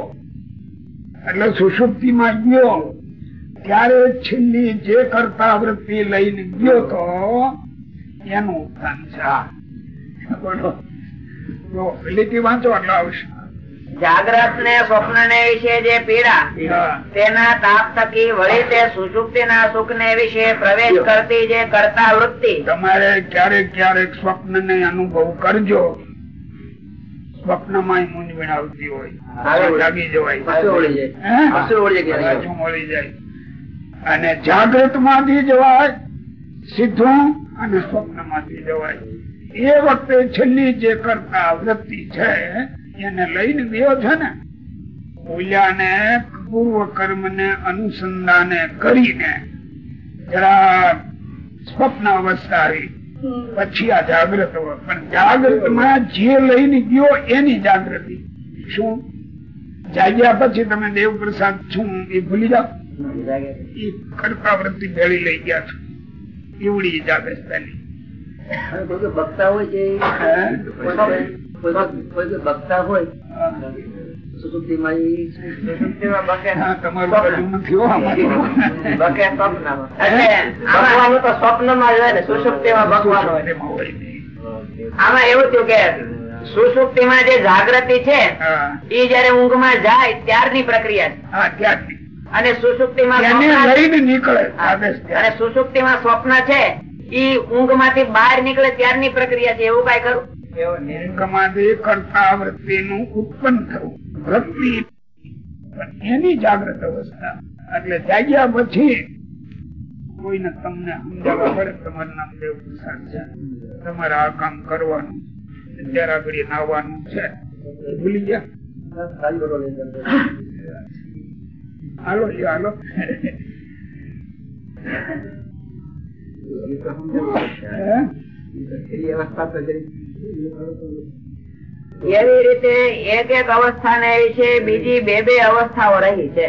એટલે સુષુપ્તિ માં ગયો, ત્યારે છેલ્લી જે કરતા વૃત્તિ લઈને ગયો તો, એનું ઉત્થાન છે વાંચો એટલે આવશે. જાગ્રત ને સ્વપ્ન ને વિશે જે પીડા તેના તાપ થકી વળી તે સુષુપ્તિ ના સુખ ને વિશે પ્રવેશ કરતી જે કરતા વૃત્તિ. તમારે ક્યારેક ક્યારેક સ્વપ્ન ને અનુભવ કરજો. સ્વપ્નમાં મૂંઝવણ આવતી હોય. જાગી જવાય. મળી જાય. અને જાગૃતમાંથી જવાય સીધું અને સ્વપ્નમાંથી જવાય. એ વખતે છેલ્લી જે કરતા વૃત્તિ છે એને લઈને ગયો છે ને ઓલિયાને પૂર્વ કર્મ ને અનુસંધાને કરીને જરા સ્વપ્ન અવસ્થા આવી. પછી આ જાગ્રત હોય. પણ જાગ્રતમાં જે લઈને ગયો એની જાગૃતિ. શું? જાગ્યા પછી તમે દેવ પ્રસાદ છું એ ભૂલી જાઓ. એ કરતા વૃત્તિ ભેળી લઈ ગયા છો. એવડી જાગૃતતાની ભક્તા હોય કે બગતા હોય સુસુપ્તિમાં હા, તમારું બધું નથી હો આમાં. બકે. એટલે તો હોય ને ભગવાન હોય. એવું થયું કે સુષુપ્તિમાં જે જાગૃતિ છે એ જયારે ઊંઘમાં જાય ત્યારની પ્રક્રિયા છે. અને સુસુપ્તિ માં નીકળે અને સુસુપ્તિ માં સ્વપ્ન છે ઈ ઊંઘમાંથી બહાર નીકળે ત્યારની પ્રક્રિયા છે એવું કઈ ખરું? ઊંઘમાંથી કરતા વૃત્તિનું ઉત્પન્ન થવું. વૃત્તિ એની જાગ્રત અવસ્થા. એટલે જાગ્યા પછી કોઈને તમને સમજાવવા પડે તમારું નામ દેવ પ્રસાદ છે તમારે આ કામ કરવાનું. અત્યારે આગળ નાવાનું છે. ભૂલી ગયા. હાલો હાલો. હે? અવસ્થા તો જરી એવી રીતે એક એક અવસ્થા ને વિશે બીજી બે બે અવસ્થાઓ રહી છે.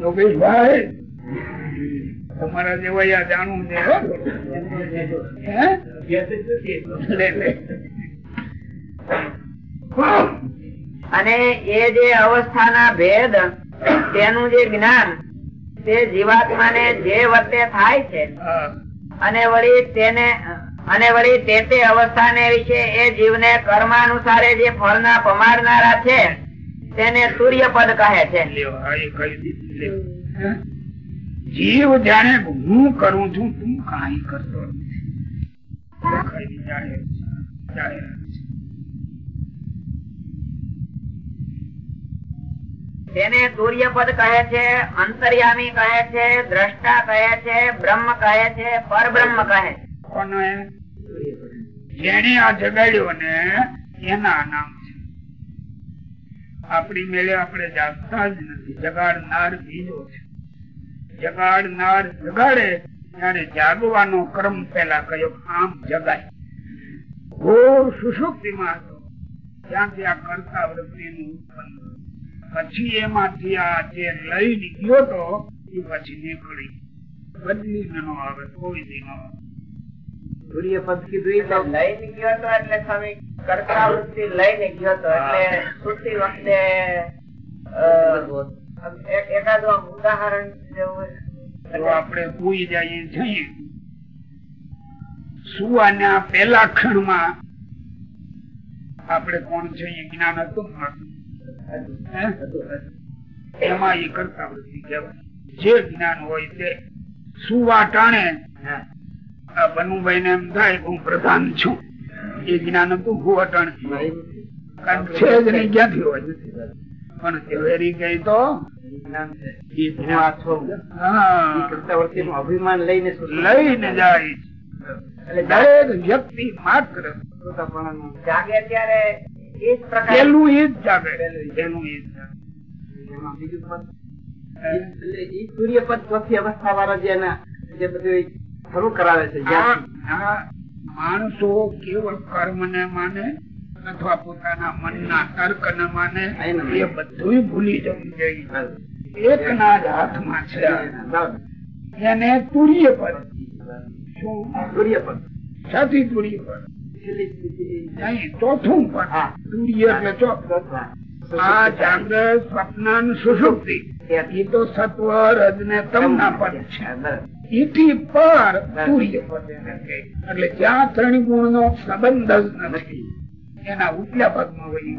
યોગેશભાઈ તમારા જેવા યા જાણવું છે. અને એ જે અવસ્થાના ભેદ તેનું જે જ્ઞાન તે જીવાત્માને જે વર્તે થાય છે અને વળી તેને અને વળી તે તે અવસ્થાને વિશે એ જીવને કર્માનુસારે જે ફળના પમાડનારા છે તેને સૂર્યપદ કહે છે? જીવ જાણે હું કરું છું તું કઈ કરતો. તેને સૂર્યપદ કહે છે અંતર્યામી કહે છે દ્રષ્ટા કહે છે બ્રહ્મ કહે છે પરબ્રહ્મ કહે છે. કોને જેને જાગવાનો ક્રમ પેલા કયો? આમ જગાય. ઘોર હતો ત્યાંથી આ કરતા વૃત્તિનું ઉત્પન્ન. પછી એમાંથી આ જે લઈ ગયો તો એ પછી નીકળી. બદલી ન આવે, કોઈ દિન આવે. સૂર્યપદ કીધું લઈને ગયો તો એટલે સ્વામી કરતા વૃત્તિ લઈને ગયો તો એટલે છૂટતી વખતે એકાદું ઉદાહરણ જેવું આપણે સુઈ જઈએ જોઈએ. સુવાના પહેલા ક્ષણમાં આપણે કોણ જોઈએ? જ્ઞાન હતું એમાં એ કરતા વૃત્તિ કહેવાય. જે જ્ઞાન હોય તે સુવા ટાણે આ બનુભાઈ ને એમ થાય હું પ્રધાન છું. એ જ્ઞાન હતું ભૂવટણ કારણ છે જ નહીં ક્યાંથી હોય? પણ ઝવેરી ગઈ તો અભિમાન લઈને લઈને જાય. દરેક વ્યક્તિ માત્ર જાગે ત્યારે પેલું એ જ જાગે. પેલું એ જ જાગે. સૂર્યપદ ચોથી અવસ્થા વાળા જે જે બધું ખરું કરાવે છે માણસો કેવળ કર્મ ને માને અથવા પોતાના મનના તર્ક ને માને એ બધું ભૂલી જવું જોઈએ. એક ના જ હાથમાં છે. એને તુર્ય પદ. તુર્ય સૂર્યપદ સાથી તુર્ય પદ. છેલ્લી સ્થિતિ નહીં ચોથું પદ. તુર્ય એટલે ચોથું. આ જાગ્રત સ્વપ્ન સુષુપ્તિ. એ તો સત્વ રજ ને તમના પદ છે. ઈથી પર કહે. એટલે જ્યાં ત્રણ ગુણ નો સંબંધ જ નથી એના ઉપલા પદમાં વહી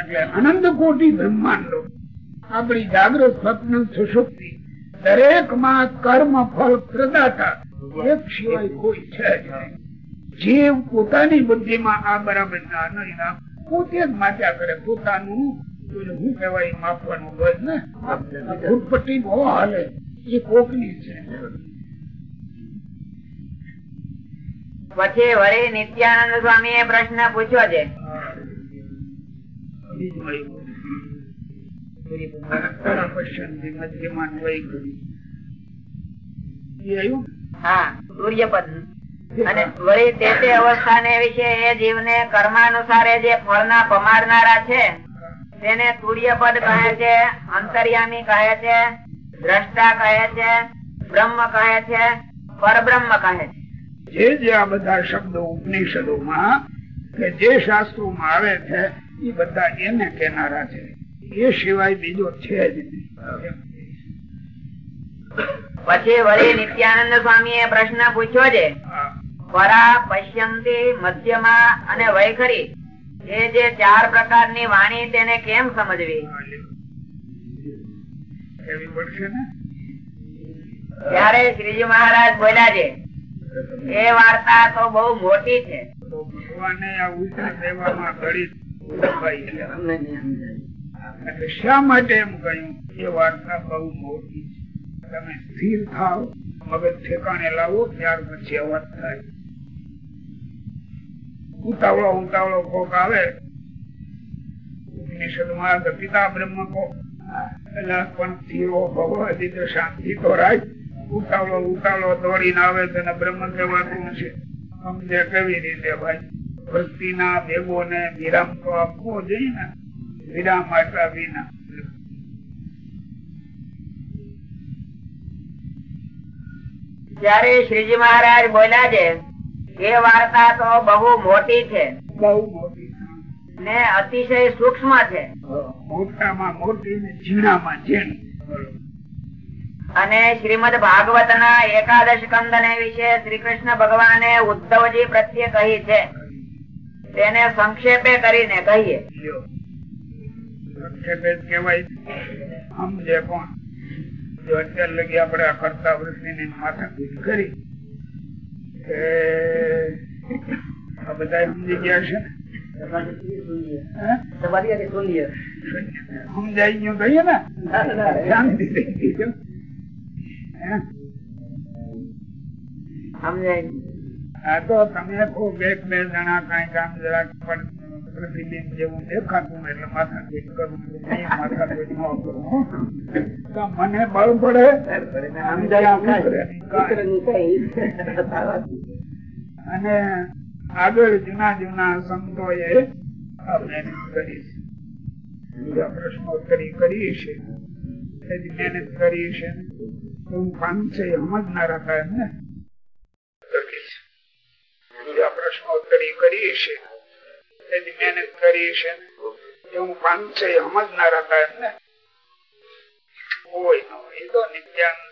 એટલે અનંત કોટી બ્રહ્માંડો. આપણી જાગૃત સ્વપ્ન સુષુપ્તિ. દરેકમાં કર્મ ફળ પ્રદાતા. એક સિવાય કોઈ છે જ જીવ પોતાની બુદ્ધિમાં આ બરાબર ના નહીં પોતે જ માચ્યા કરે પોતાનું શું કહેવાય માપવાનું હોય ને? ભૂટપટ્ટી બહુ હાલે એ કોકની છે. પછી વળી નિત્યાનંદ સ્વામી એ પ્રશ્ન પૂછ્યો છે? હા એ જીવને કર્માનુસારે જે પમાડનારા છે, તેને સૂર્યપદ કહે છે, અંતર્યામી કહે છે, દ્રષ્ટા કહે છે, બ્રહ્મ કહે છે, પરબ્રહ્મ કહે છે જે જે આ બધા શબ્દો ઉપનિષદોમાં કે જે શાસ્ત્રોમાં આવે છે એ બધા એને કહેનારા છે. એ સિવાય બીજો છે જ નહીં. પછી વળી નિત્યાનંદ સ્વામી પ્રશ્ન પૂછ્યો છે. પરા પશ્યંતી મધ્યમાં અને વૈખરી એ જે ચાર પ્રકારની વાણી તેને કેમ સમજવી? ત્યારે શ્રીજી મહારાજ બોલ્યા છે એ વાર્તા તો બહુ મોટી છે. ભગવાને આ ઉત્તર ઘડી શા માટે એમ કહ્યું? એ વાર્તા બહુ મોટી છે. તમે સ્થિર થાવ મગજ ઠેકાણે લાવો ત્યાર પછી અવાજ થાય. ઉતાવળો ઉતાવળો કોક આવે. ઉપનિષદમાં પિતા બ્રહ્મ કો એટલે પણ સ્થિરો ભવો તો શાંતિ તો રાખ. ઉતાવળો ઉતાવળો દોડીને આવે છે ને બ્રહ્મ કહેવાતું છે? સમજે કેવી રીતે ભાઈ? ભક્તિના ભેગો ને વિરામ તો આપવો જોઈએ ને. વિરામ આટલા વિના. જયારે શ્રીજી મહારાજ બોલ્યા છે એ વાર્તા તો બહુ મોટી છે. બહુ મોટી. ને અતિશય સૂક્ષ્મ છે. મોટામાં મોટી ને ઝીણામાં ઝીણી. અને શ્રીમદ ભાગવત ના એકાદશ કંદ વિશે શ્રી કૃષ્ણ ભગવાને ઉદ્ધવજી પ્રત્યે કહી છે. તેને સંક્ષેપે કરીને કહીએ. સંક્ષેપે જ કહેવાય. સમજે કોણ જો અત્યાર લગી આપણે આ વૃત્તિની માથાકૂટ કરી આ બધા સમજી ગયા છે? સમજાઈ ગયું કહીએ ને? શાંતિ થઈ ગઈ? સમજાય? આ તો તમે કોક એક બે જણા કઈ કામ જરાક પણ પ્રતિબિંબ જેવું દેખાતું એટલે માથાકૂટ કરું માથાકૂટ ન કરું તો મને બળ પડે. અને આગળ જૂના જૂના સંતો એ મહેનત કરી છે. પ્રશ્નોત્તરી કરી છે મહેનત કરી છે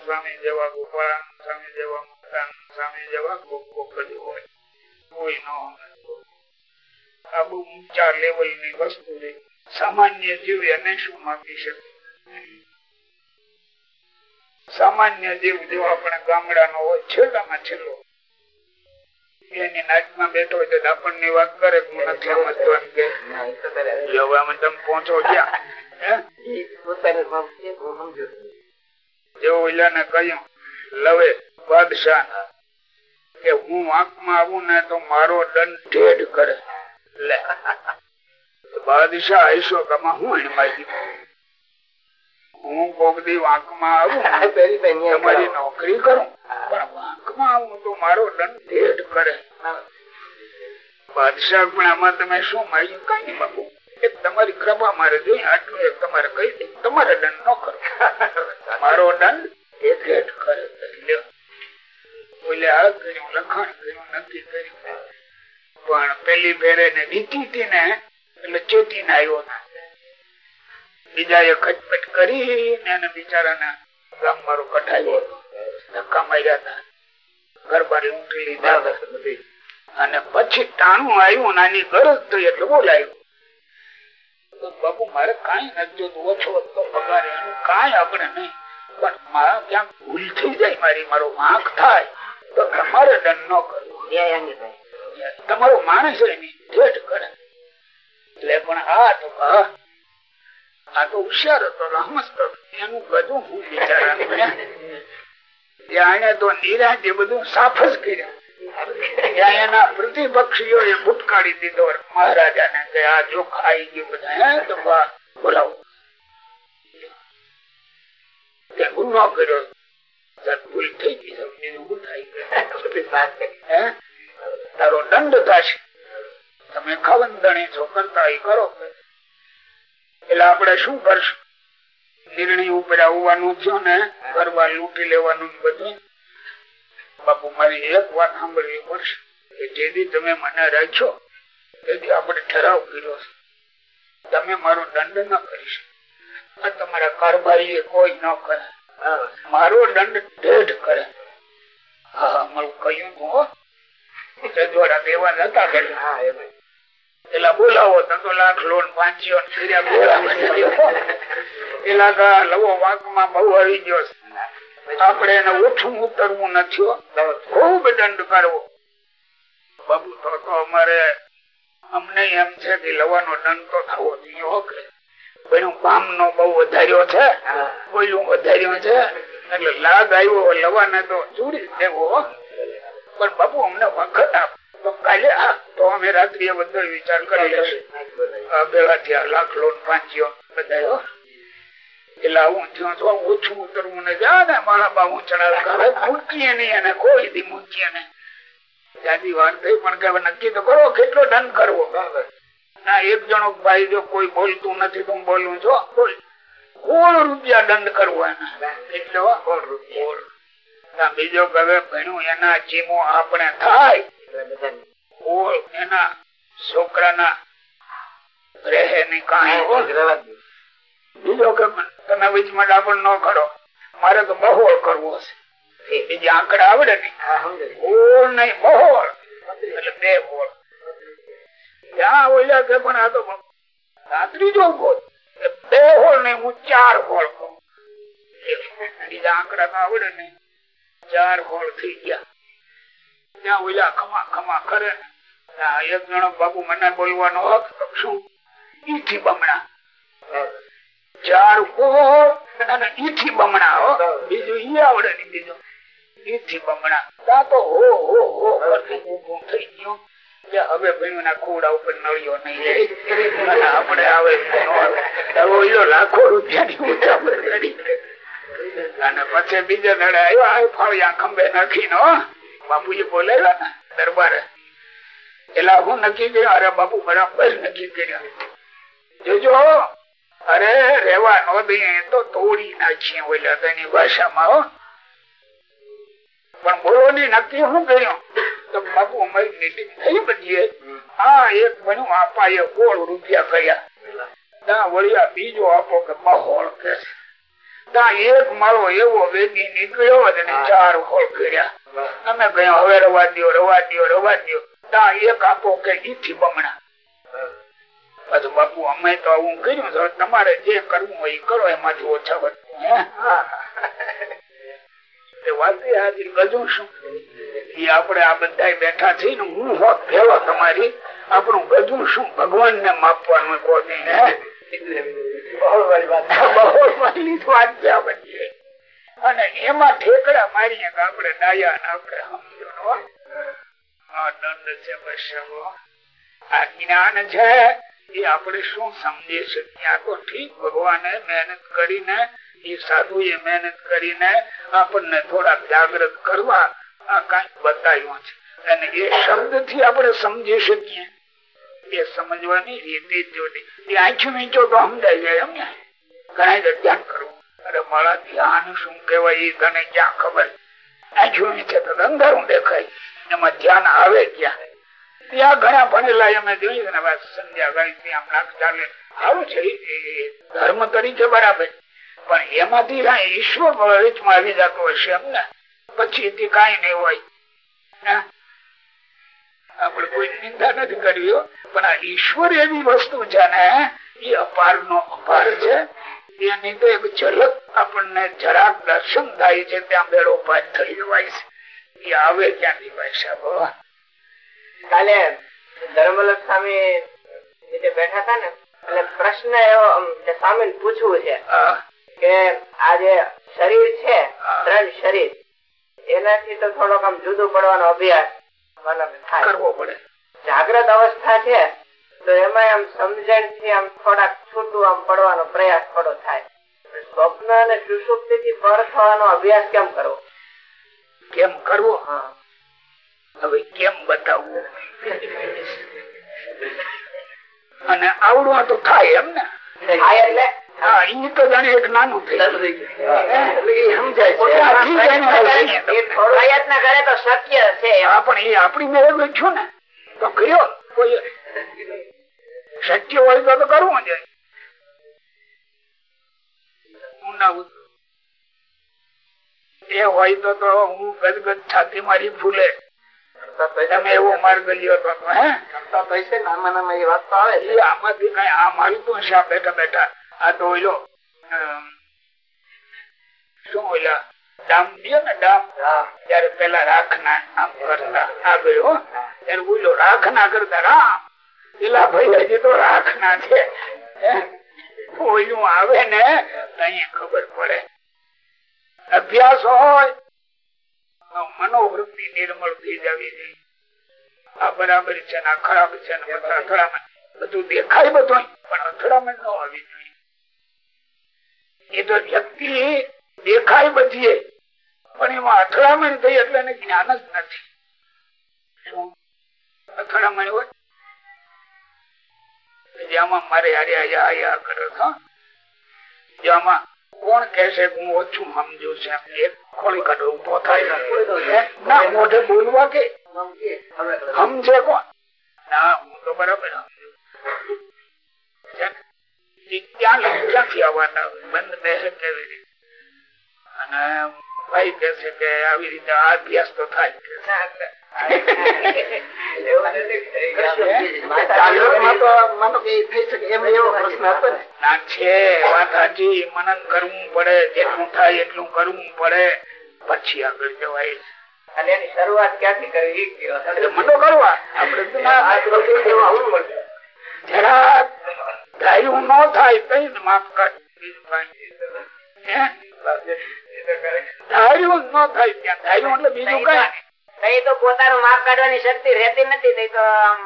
સ્વામી જેવા ગોપાળાનંદ સ્વામી જેવા મુક્તાનંદ સ્વામી જેવા આ બહુ ઊંચા લેવલની વસ્તુ સામાન્ય જીવ એને શું માપી શકે? સામાન્ય જીવ જો આપણે ગામડાનો હોય, છેલ્લામાં છેલ્લો. એની નાચમાં બેઠો હોય તો આપણને વાત કરે હું નથી સમજતો કે. હવે તમે પહોંચો ક્યાં કહ્યું, લવે બાદશાહ. કે હું આંખમાં આવું ને તો મારો દંડ કરે. લે. બાદશાહ હૈસો કમા હું એને મારી હું કોક દી વાંકમાં આવું તમારી નોકરી કરું. પણ વાંકમાં આવું તો મારો દંડ ભેટ કરે. બાદશાહ પણ આમાં તમે શું માર્યું? કઈ મગું એક તમારી કૃપા મારે જોઈએ આટલું એક તમારે કહી દે. તમારે દંડ ન કરો. મારો દંડ એ ભેટ કરે. બોલે આ કર્યું લખાણ કર્યું નક્કી કર્યું. પણ પેલી ફેરે ને વીતી હતી ને એટલે ચેતી ને આવ્યો. ના બીજા એ ખટપટ કરી ને એને બિચારાને ગામ મારો કઢાયો ધક્કા માર્યા હતા. ગરબારી ઊંઘી લીધા અને પછી ટાણું આવ્યું નાની ગરજ થઈ એટલે બોલાયું. બાપુ મારે કઈ નથી જોતું. ઓછો તો પગાર એનું કઈ આપણે નહીં. પણ મારા ક્યાંક ભૂલ થઈ જાય મારી. મારો વાંક થાય. તો તમારે દંડ ન કરવો. તમારો માણસ એની ઠેઠ કરે. એટલે પણ આ તો હા, આ તો હોશિયાર હતો રમત એનું બધું હું બિચારાનું એને તો નિરાજે બધું સાફ જ કર્યા. એના પ્રતિપક્ષીઓ એ ભૂટકાડી દીધો મહારાજા ને કે આ જો ખાઈ ગયું બધા હે તો બોલાવો. ગુનો કર્યો. ભૂલ થઈ ગઈ? તારો દંડ થશે. તમે ખવંદણી છો કરતા કરો. એટલે આપણે શું કરશું? નિર્ણય ઉપર આવવાનું થયું ને કરવા લૂંટી લેવાનું બધું. બાપુ મારી એક વાત સાંભળવી પડશે કે જેથી તમે મને રાખ્યો તેથી આપણે ઠરાવ કર્યો છે. તમે મારો દંડ ન કરી શકો. આ તમારા કારભારી કોઈ ન કરે. મારો દંડ ઢેઢ કરે. હા મારું કહ્યું તું હો. રજવાડા દેવા નતા કર્યા. પેલા બોલાવો તો લાખ લોન પાંચસો તો લવો વાંકમાં બહુ આવી ગયો આપડે આપણે એને ઓછું ઉતરવું નથી. ખૂબ દંડ કરવો બાબુ તો તો અમારે અમને એમ છે કે લવાનો દંડ તો થવો જોઈએ હો કે પેલું કામ નો બહુ વધાર્યો છે બોલ્યું વધાર્યો છે એટલે લાગ આવ્યો લવાને તો ચૂડી દેવો. પણ બાપુ અમને વખત આપ તો કાલે તો અમે રાત્રિએ બધો વિચાર કરી લેશું ભેગા થયા લાખ લોન પાંચીઓ બધા એટલે આવું થયું તો ઓછું ઉતરવું ને જા ને મારા બાબુ ચડાવ મૂકીએ નહીં અને કોઈ દી મૂકીએ નહીં. ત્યાંથી વાર થઈ પણ કે નક્કી તો કરો કેટલો દંડ કરવો? ના એક જણો ભાઈ જો કોઈ બોલતું નથી તો હું બોલું છો બોલ. કોણ રૂપિયા દંડ કરવો એને? એટલો કોણ રૂપિયા? બીજો હવે ભણ્યું એના જીમો આપણે થાય. કોણ એના છોકરાના રહે ની કાંઈ બીજો કે તમે વીજમાં ડાબણ ન કરો. મારે તો બહોળ કરવો છે બીજા આંકડા આવડે નહીં. ઓળ નહીં બહોળ. એટલે બે હોળ. ત્યાં ઓલા કે પણ આ તો ત્રીજો ગોળ બે હોળ નહીં હું ચાર હોળ કહું બીજા આંકડા તો આવડે નહીં. ચાર હોળ થઈ ગયા. ત્યાં ઓલા ખમા ખમા કરે. એક જણો બાબુ મને બોલવાનો હક શું? ઈથી બમણા. અને નહીં આપણે આવે લાખો રૂપિયાની ઉતાવળ કરી. અને પછી બીજા દડે આવ્યો, ફળિયા ખંભે નાખીને બાપુજી બોલેલા દરબારે. એટલે હું નક્કી કર્યું, અરે બાપુ, બરાબર નક્કી કર્યા. જોજો, અરે રેવા નો તો તોડી નાખીએ ઓલા તેની ભાષામાં પણ બોલો ની નક્કી શું કર્યું? તો બાપુ અમારી મીટિંગ થઈ બધી હા, એક બન્યું એ ગોળ રૂપિયા કર્યા. ત્યાં વળ્યા બીજો આપો કે માહોલ કે ત્યાં એક મારો એવો વેગી નીકળ્યો અને ચાર ખોળ કર્યા. અમે કહ્યું હવે રવા દો રવા દો રવા દો ત્યાં એક આપો કે ઈથી બમણા. પાછું બાપુ અમે તો આવું કર્યું તમારે જે કરવું હોય એ કરો એમાંથી ઓછા વધતું હે? વાત હાજર ગજું શું? એ આપણે આ બધા બેઠા છે ને હું હોત ભેલો તમારી આપણું ગજું શું? ભગવાન ને માપવાનું કોઈ અને એમાં ઠેકડા મારીએ આપણે ડાયા આપણે સમજો આ જ્ઞાન છે, એ આપણે શું સમજી શકીએ આ તો ઠીક ભગવાને મહેનત કરીને, એ સાધુ એ મહેનત કરીને આપણને થોડાક જાગૃત કરવા આ કંઈક બતાવ્યું છે. અને એ શબ્દથી આપણે સમજી શકીએ એ સમજવાની રીતે જોડી. એ આંખી મીચો તો સમજાય જાય એમ ને. ઘણા ધ્યાન કરવું. અરે મારા ધ્યાન શું કેવાય એ તને ક્યાં ખબર? આંખી મીચે તો અંધારું દેખાય. એમાં ધ્યાન આવે ક્યાં? ત્યાં ઘણા ભણેલા અમે જોયું ને સંધ્યા ગાય ત્યાં ચાલે. સારું છે ધર્મ તરીકે બરાબર. પણ એમાંથી ઈશ્વર ભવિષ્યમાં આવી જતો હશે એમને પછી કઈ નહીં હોય. આપણે કોઈ નિંદા નથી કરવી પણ આ ઈશ્વર એવી વસ્તુ છે ને એ અપાર નો અપાર છે. એની તો એક ઝલક આપણને જરાક દર્શન થાય છે ત્યાં બેડો પાર થઈ જવાય છે. એ આવે ક્યાંથી ભાઈ સાહેબ કાલે ધર્મલક સ્વામી નીચે બેઠા હતા ને એટલે પ્રશ્ન એવો સ્વામી પૂછવું છે કે આ જે શરીર છે ત્રણ શરીર એનાથી તો થોડોક આમ જુદું પડવાનો અભ્યાસ કરવો પડે. જાગ્રત અવસ્થા છે તો એમાં આમ સમજણથી આમ થોડાક છૂટું આમ પડવાનો પ્રયાસ થોડો થાય. સ્વપ્ન અને સુસુપ્તિ થી પર થવાનો અભ્યાસ કેમ કરવો? કેમ કરવો? હા. હવે કેમ બતાવવું? અને આવડવા તો થાય એમ ને? થાય એટલે હા ઈ તો જાણે એક નાનું છે. છે. પ્રયત્ન કરે તો શક્ય છે. પણ એ આપણી મેળે બેઠો ને. તો કર્યો કોઈ શક્ય હોય તો તો કરવું જોઈએ એ હોય તો તો હું ગદગદ છાતી મારી ફૂલે. તમે એવો માર્ગ લ્યો તો તો હે નામાં નામાં એ વાત તો આવે આમાંથી કઈ આ મારી તો શા બેઠા બેઠા. આ તો ઓલો શું ઓલા ડામ દે ને ડામ? ત્યારે પેલા રાખના આમ કરતા આગળ હો. ત્યારે બોલો રાખના કરતા રામ. પેલા ભાઈ હજી તો રાખના છે. ઓલું આવે ને તો ખબર પડે. અભ્યાસ હોય મનોવૃત્તિ નિર્મળ થઈ જવી જોઈએ. આ બરાબર છે ને આ ખરાબ છે ને બધા અથડામણ. બધું દેખાય બધું પણ અથડામણ ન આવી જોઈએ. એ તો વ્યક્તિ દેખાય બધી પણ એમાં અથડામણ થઈ એટલે એને જ્ઞાન જ નથી. અથડામણ હોય? પછી મારે હારે આયા આયા કરે છો જો કોણ કહેશે કે હું ઓછું સમજુ છે એક ખોળી કાઢો ઊભો થાય. ના મોઢે બોલવા કે? સમજે કોણ? ના હું તો બરાબર સમજુ. ક્યાંથી છે કે મનન કરવું પડે જેટલું થાય એટલું કરવું પડે પછી આગળ જવાય અને એની શરૂઆત ક્યાંથી કરવી. મનો કરવા આપડે તો ધાર્યું ન થાય જ માફ કાંઈ. હે? ધાર્યું ન થાય ત્યાં. ધાર્યું એટલે બીજું કઈ. નહીં તો પોતાનું માપ કાઢવાની શક્તિ રહેતી નથી નહીં તો આમ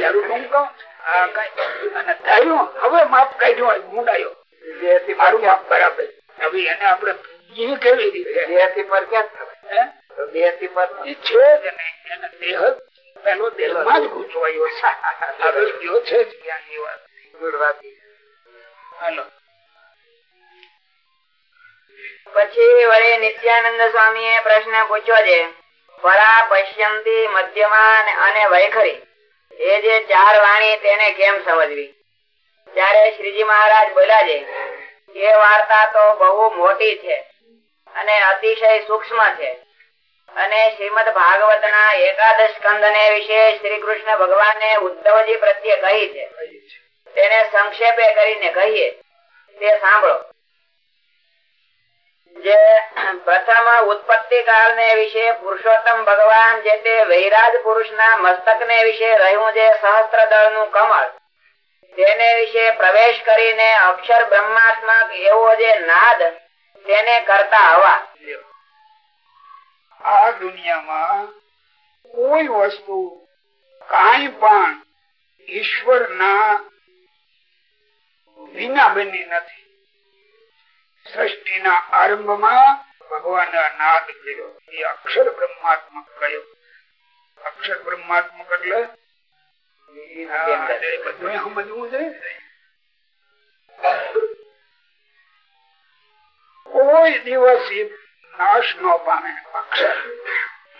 યારું હું કહું? આ કઈ. અને ધાર્યું હવે માફ કાઢ્યું મુંડાયો મારું માપ બરાબર. હવે એને આપડે એ કેવી રીતે? દેહથી પર ક્યાં છે જ નહીં. એને દેહ પેલો દેહમાં જ ગૂંચવાયો છે ગયો. છે જ એ વાત ગુણવાદી. હાલો. પછી વળી નિત્યાનંદ સ્વામી એ પ્રશ્ન પૂછ્યો છે. પરા પશ્યંતી મધ્યમાન અને વૈખરી. એ જે ચાર વાણી તેને કેમ સમજવી? ત્યારે શ્રીજી મહારાજ બોલ્યા છે એ વાર્તા તો બહુ મોટી છે અને અતિશય સૂક્ષ્મ છે. અને શ્રીમદ ભાગવત ના એકાદશ સ્કંદ ને વિશે શ્રી કૃષ્ણ ભગવાને ઉદ્ધવજી પ્રત્યે કહી છે. તેને સંક્ષેપે કરીને કહીએ. તે સાંભળો. જે પ્રથમ ઉત્પત્તિ કાળ ને વિશે પુરુષોત્તમ ભગવાન જે તે વૈરાજ પુરુષ ના મસ્તક ને વિશે રહ્યું જે સહસ્ત્ર દળનું કમળ, તેને વિશે પ્રવેશ કરીને અક્ષર બ્રહ્માત્મક એવો જે નાદ તેને કરતા હવા આ દુનિયામાં કોઈ વસ્તુ કાંઈ પણ ઈશ્વર ના વિના બની નથી. સૃષ્ટિના આરંભમાં ભગવાને નાદ કર્યો. એ અક્ષર બ્રહ્માત્મક કયો અક્ષર બ્રહ્માત્મક એટલે બધું સમજવું જોઈએ કોઈ દિવસ એ નાશ ન પામે.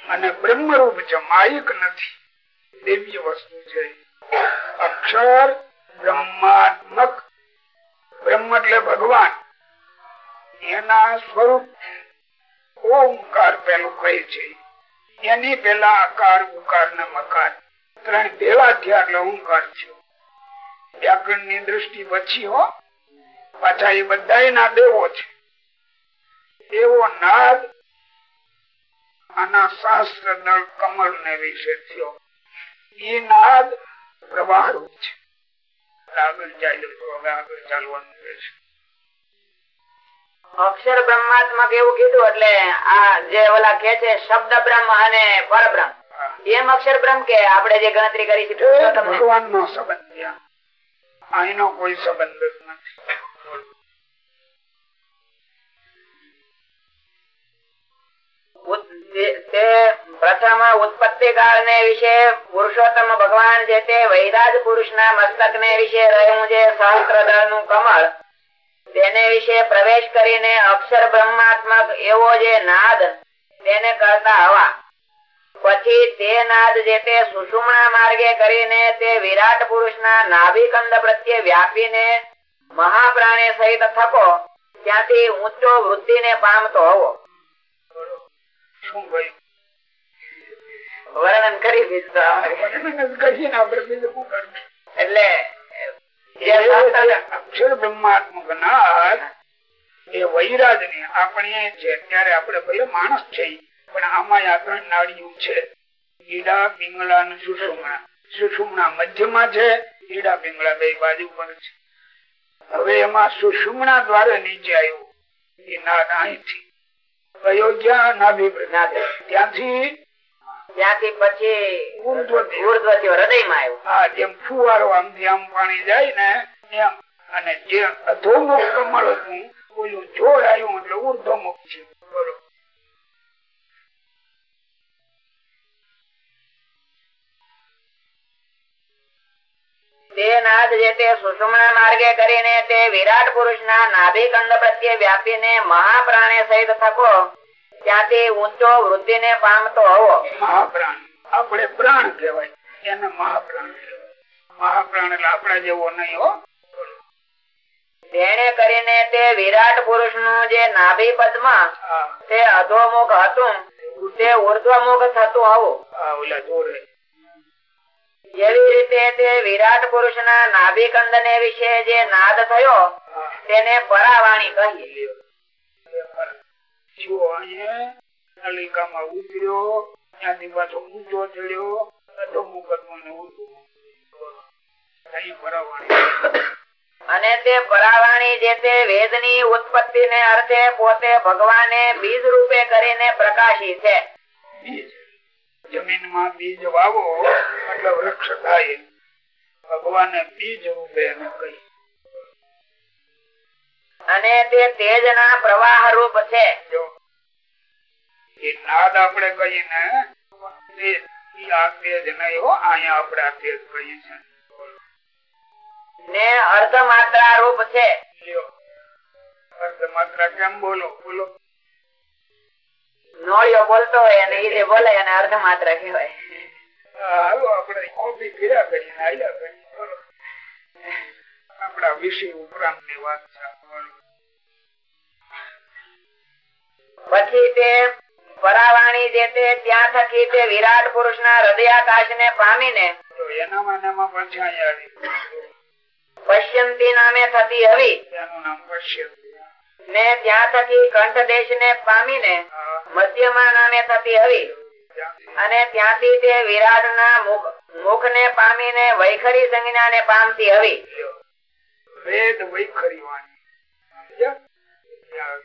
અને બ્રહ્મરૂપ છે માયિક નથી. દિવ્ય વસ્તુ છે. અક્ષર બ્રહ્માત્મક. બ્રહ્મ એટલે ભગવાન. એના સ્વરૂપ ઓમકાર પેલું કહે છે. એની પેલા આકાર, ઉકાર ને મકાર. ત્રણ ભેળા થયા એટલે ઓમકાર છે વ્યાકરણની દ્રષ્ટિ પછી હો. પાછા એ બધા ના દેવો છે. એવો નાદ આના શાસ્ત્ર દળ કમળ ને વિશે થયો. એ નાદ પ્રવાહ રૂપ છે આગળ ચાલ્યું તો હવે આગળ ચાલવાનું રહેશે અક્ષર બ્રહ્માત્મક એવું કીધું એટલે આ જે ઓલા કે છે શબ્દ બ્રહ્મ અને પરબ્રહ્મ. એમ અક્ષર બ્રહ્મ કે આપણે જે ગણતરી કરી છે ભગવાન નો સંબંધ અહીંનો કોઈ સંબંધ નથી. તે- પ્રથમ ઉત્પત્તિ કાળ ને વિશે પુરુષોત્તમ ભગવાન જે તે વૈરાજ પુરુષ ના મસ્તક ને વિશે રહ્યું છે સહસ્ત્રદળનું કમળ, તેને વિશે પ્રવેશ કરીને અક્ષર બ્રહ્માત્મક એવો જે નાદ તેને કરતા હવા. પછી તે નાદ જે તે સુષુમણા માર્ગે કરીને તે વિરાટ પુરુષ ના નાભિકંદ પ્રત્યે વ્યાપીને મહાપ્રાણી સહિત થકો, ત્યાંથી ઊંચો વૃદ્ધિને પામતો હોવો. શું ભાઈ વર્ણન કરી દીધું કરીને આપણે બીજું શું કરવું? એટલે જે એ શાસ્ત્ર- અક્ષર બ્રહ્માત્મક નાદ એ વૈરાજની આપણે છે ત્યારે આપણે ભલે માણસ છે પણ આમાં આ ત્રણ છે. ઈડા પિંગળા અને સુષુમણા. સુષુમણા મધ્યમાં છે ઈડા પિંગળા બે બાજુ પર છે. હવે એમાં સુષુમણા દ્વારા નીચે આવ્યું. એ નાદ અહીંથી. ત્યાંથી ત્યાંથી પછી હૃદયમાં આવ્યું. હા જેમ ફુવારો આમથી આમ પાણી જાય ને એમ. અને જે અધોમુખ કમળ હતું ઓલું આવ્યું એટલે ઉર્ધ્વમુખ છે. બોલો તે નાદ જે તે સુષુમ્ના માર્ગે કરીને તે વિરાટ પુરુષના નું પ્રત્યે વ્યાપીને મહાપ્રાણે સહિત થકો ત્યાંથી ઊંચો વૃદ્ધિને પામતો હોવો. મહાપ્રાણ. આપણે પ્રાણ કહેવાય. એને મહાપ્રાણ મહાપ્રાણ એટલે આપણા જેવો નહીં હો. તેને કરીને તે વિરાટ પુરુષનું જે નાભી પદ્માં તે અધોમુખ હતું. તે ઉર્ધ્વમુખ થતું આવું. ઓલા જોડે. એવી રીતે તે વિરાટ પુરુષના નાભિકંદ ને વિશે જે નાદ થયો તેને પરાવાણી કહીએ. જો નલિકામાં ઉતર્યો ત્યાંથી પાછો ઊંચો ચડ્યો અધોમુખ હતું ને ઊંચું. અહીં ભરાવાની અને તે પરાવાણી જે તે વેદની ઉત્પત્તિ ને અર્થે પોતે ભગવાને બીજ રૂપે કરીને પ્રકાશી છે. જમીનમાં બીજ વાવો એટલે વૃક્ષ થાય. ભગવાને બીજ રૂપે એને કહી અને તે તેજના પ્રવાહ રૂપ છે. એ નાદ આપણે કહીએ ને આ તેજ નહીં હો અહીંયા આપણે આ તેજ કહીએ છીએ. ને અર્ધ માત્રા રૂપ છે. અર્ધ માત્રા કેમ બોલો? બોલો. નોળિયો બોલતો હોય અને ઈ બોલે અને અર્ધ માત્ર કહેવાય હાલો આપણે કોપી ફેર્યા કરીએ હાલ્યા કરીએ આપણા વિષય ઉપરાંતની વાત પછી તે પરાવાણી જે તે ત્યાં થકી તે વિરાટ પુરુષ ના હૃદયાકાશ ને પામીને એનામાં આવી પશ્યંતી નામે થતી હવે એનું નામ પશ્ય ને ત્યાં થકી કંઠ દેશ ને પામીને મધ્યમાં નામે થતી હવી અને ત્યાંથી તે વિરાટ ના મુખ ને પામીને વૈખરી સંજ્ઞા ને પામતી હવી વેદ વૈખરી વાણી. સમજ્યા? ત્યાં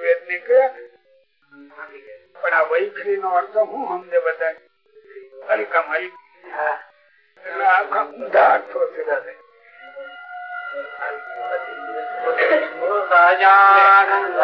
વેદ નીકળ્યા પણ આ વૈખરી નો અર્થ હું અમને બધા હલકા હલકી એટલે આખા ઊંધા અર્થો છે બધા. સહજાનંદ.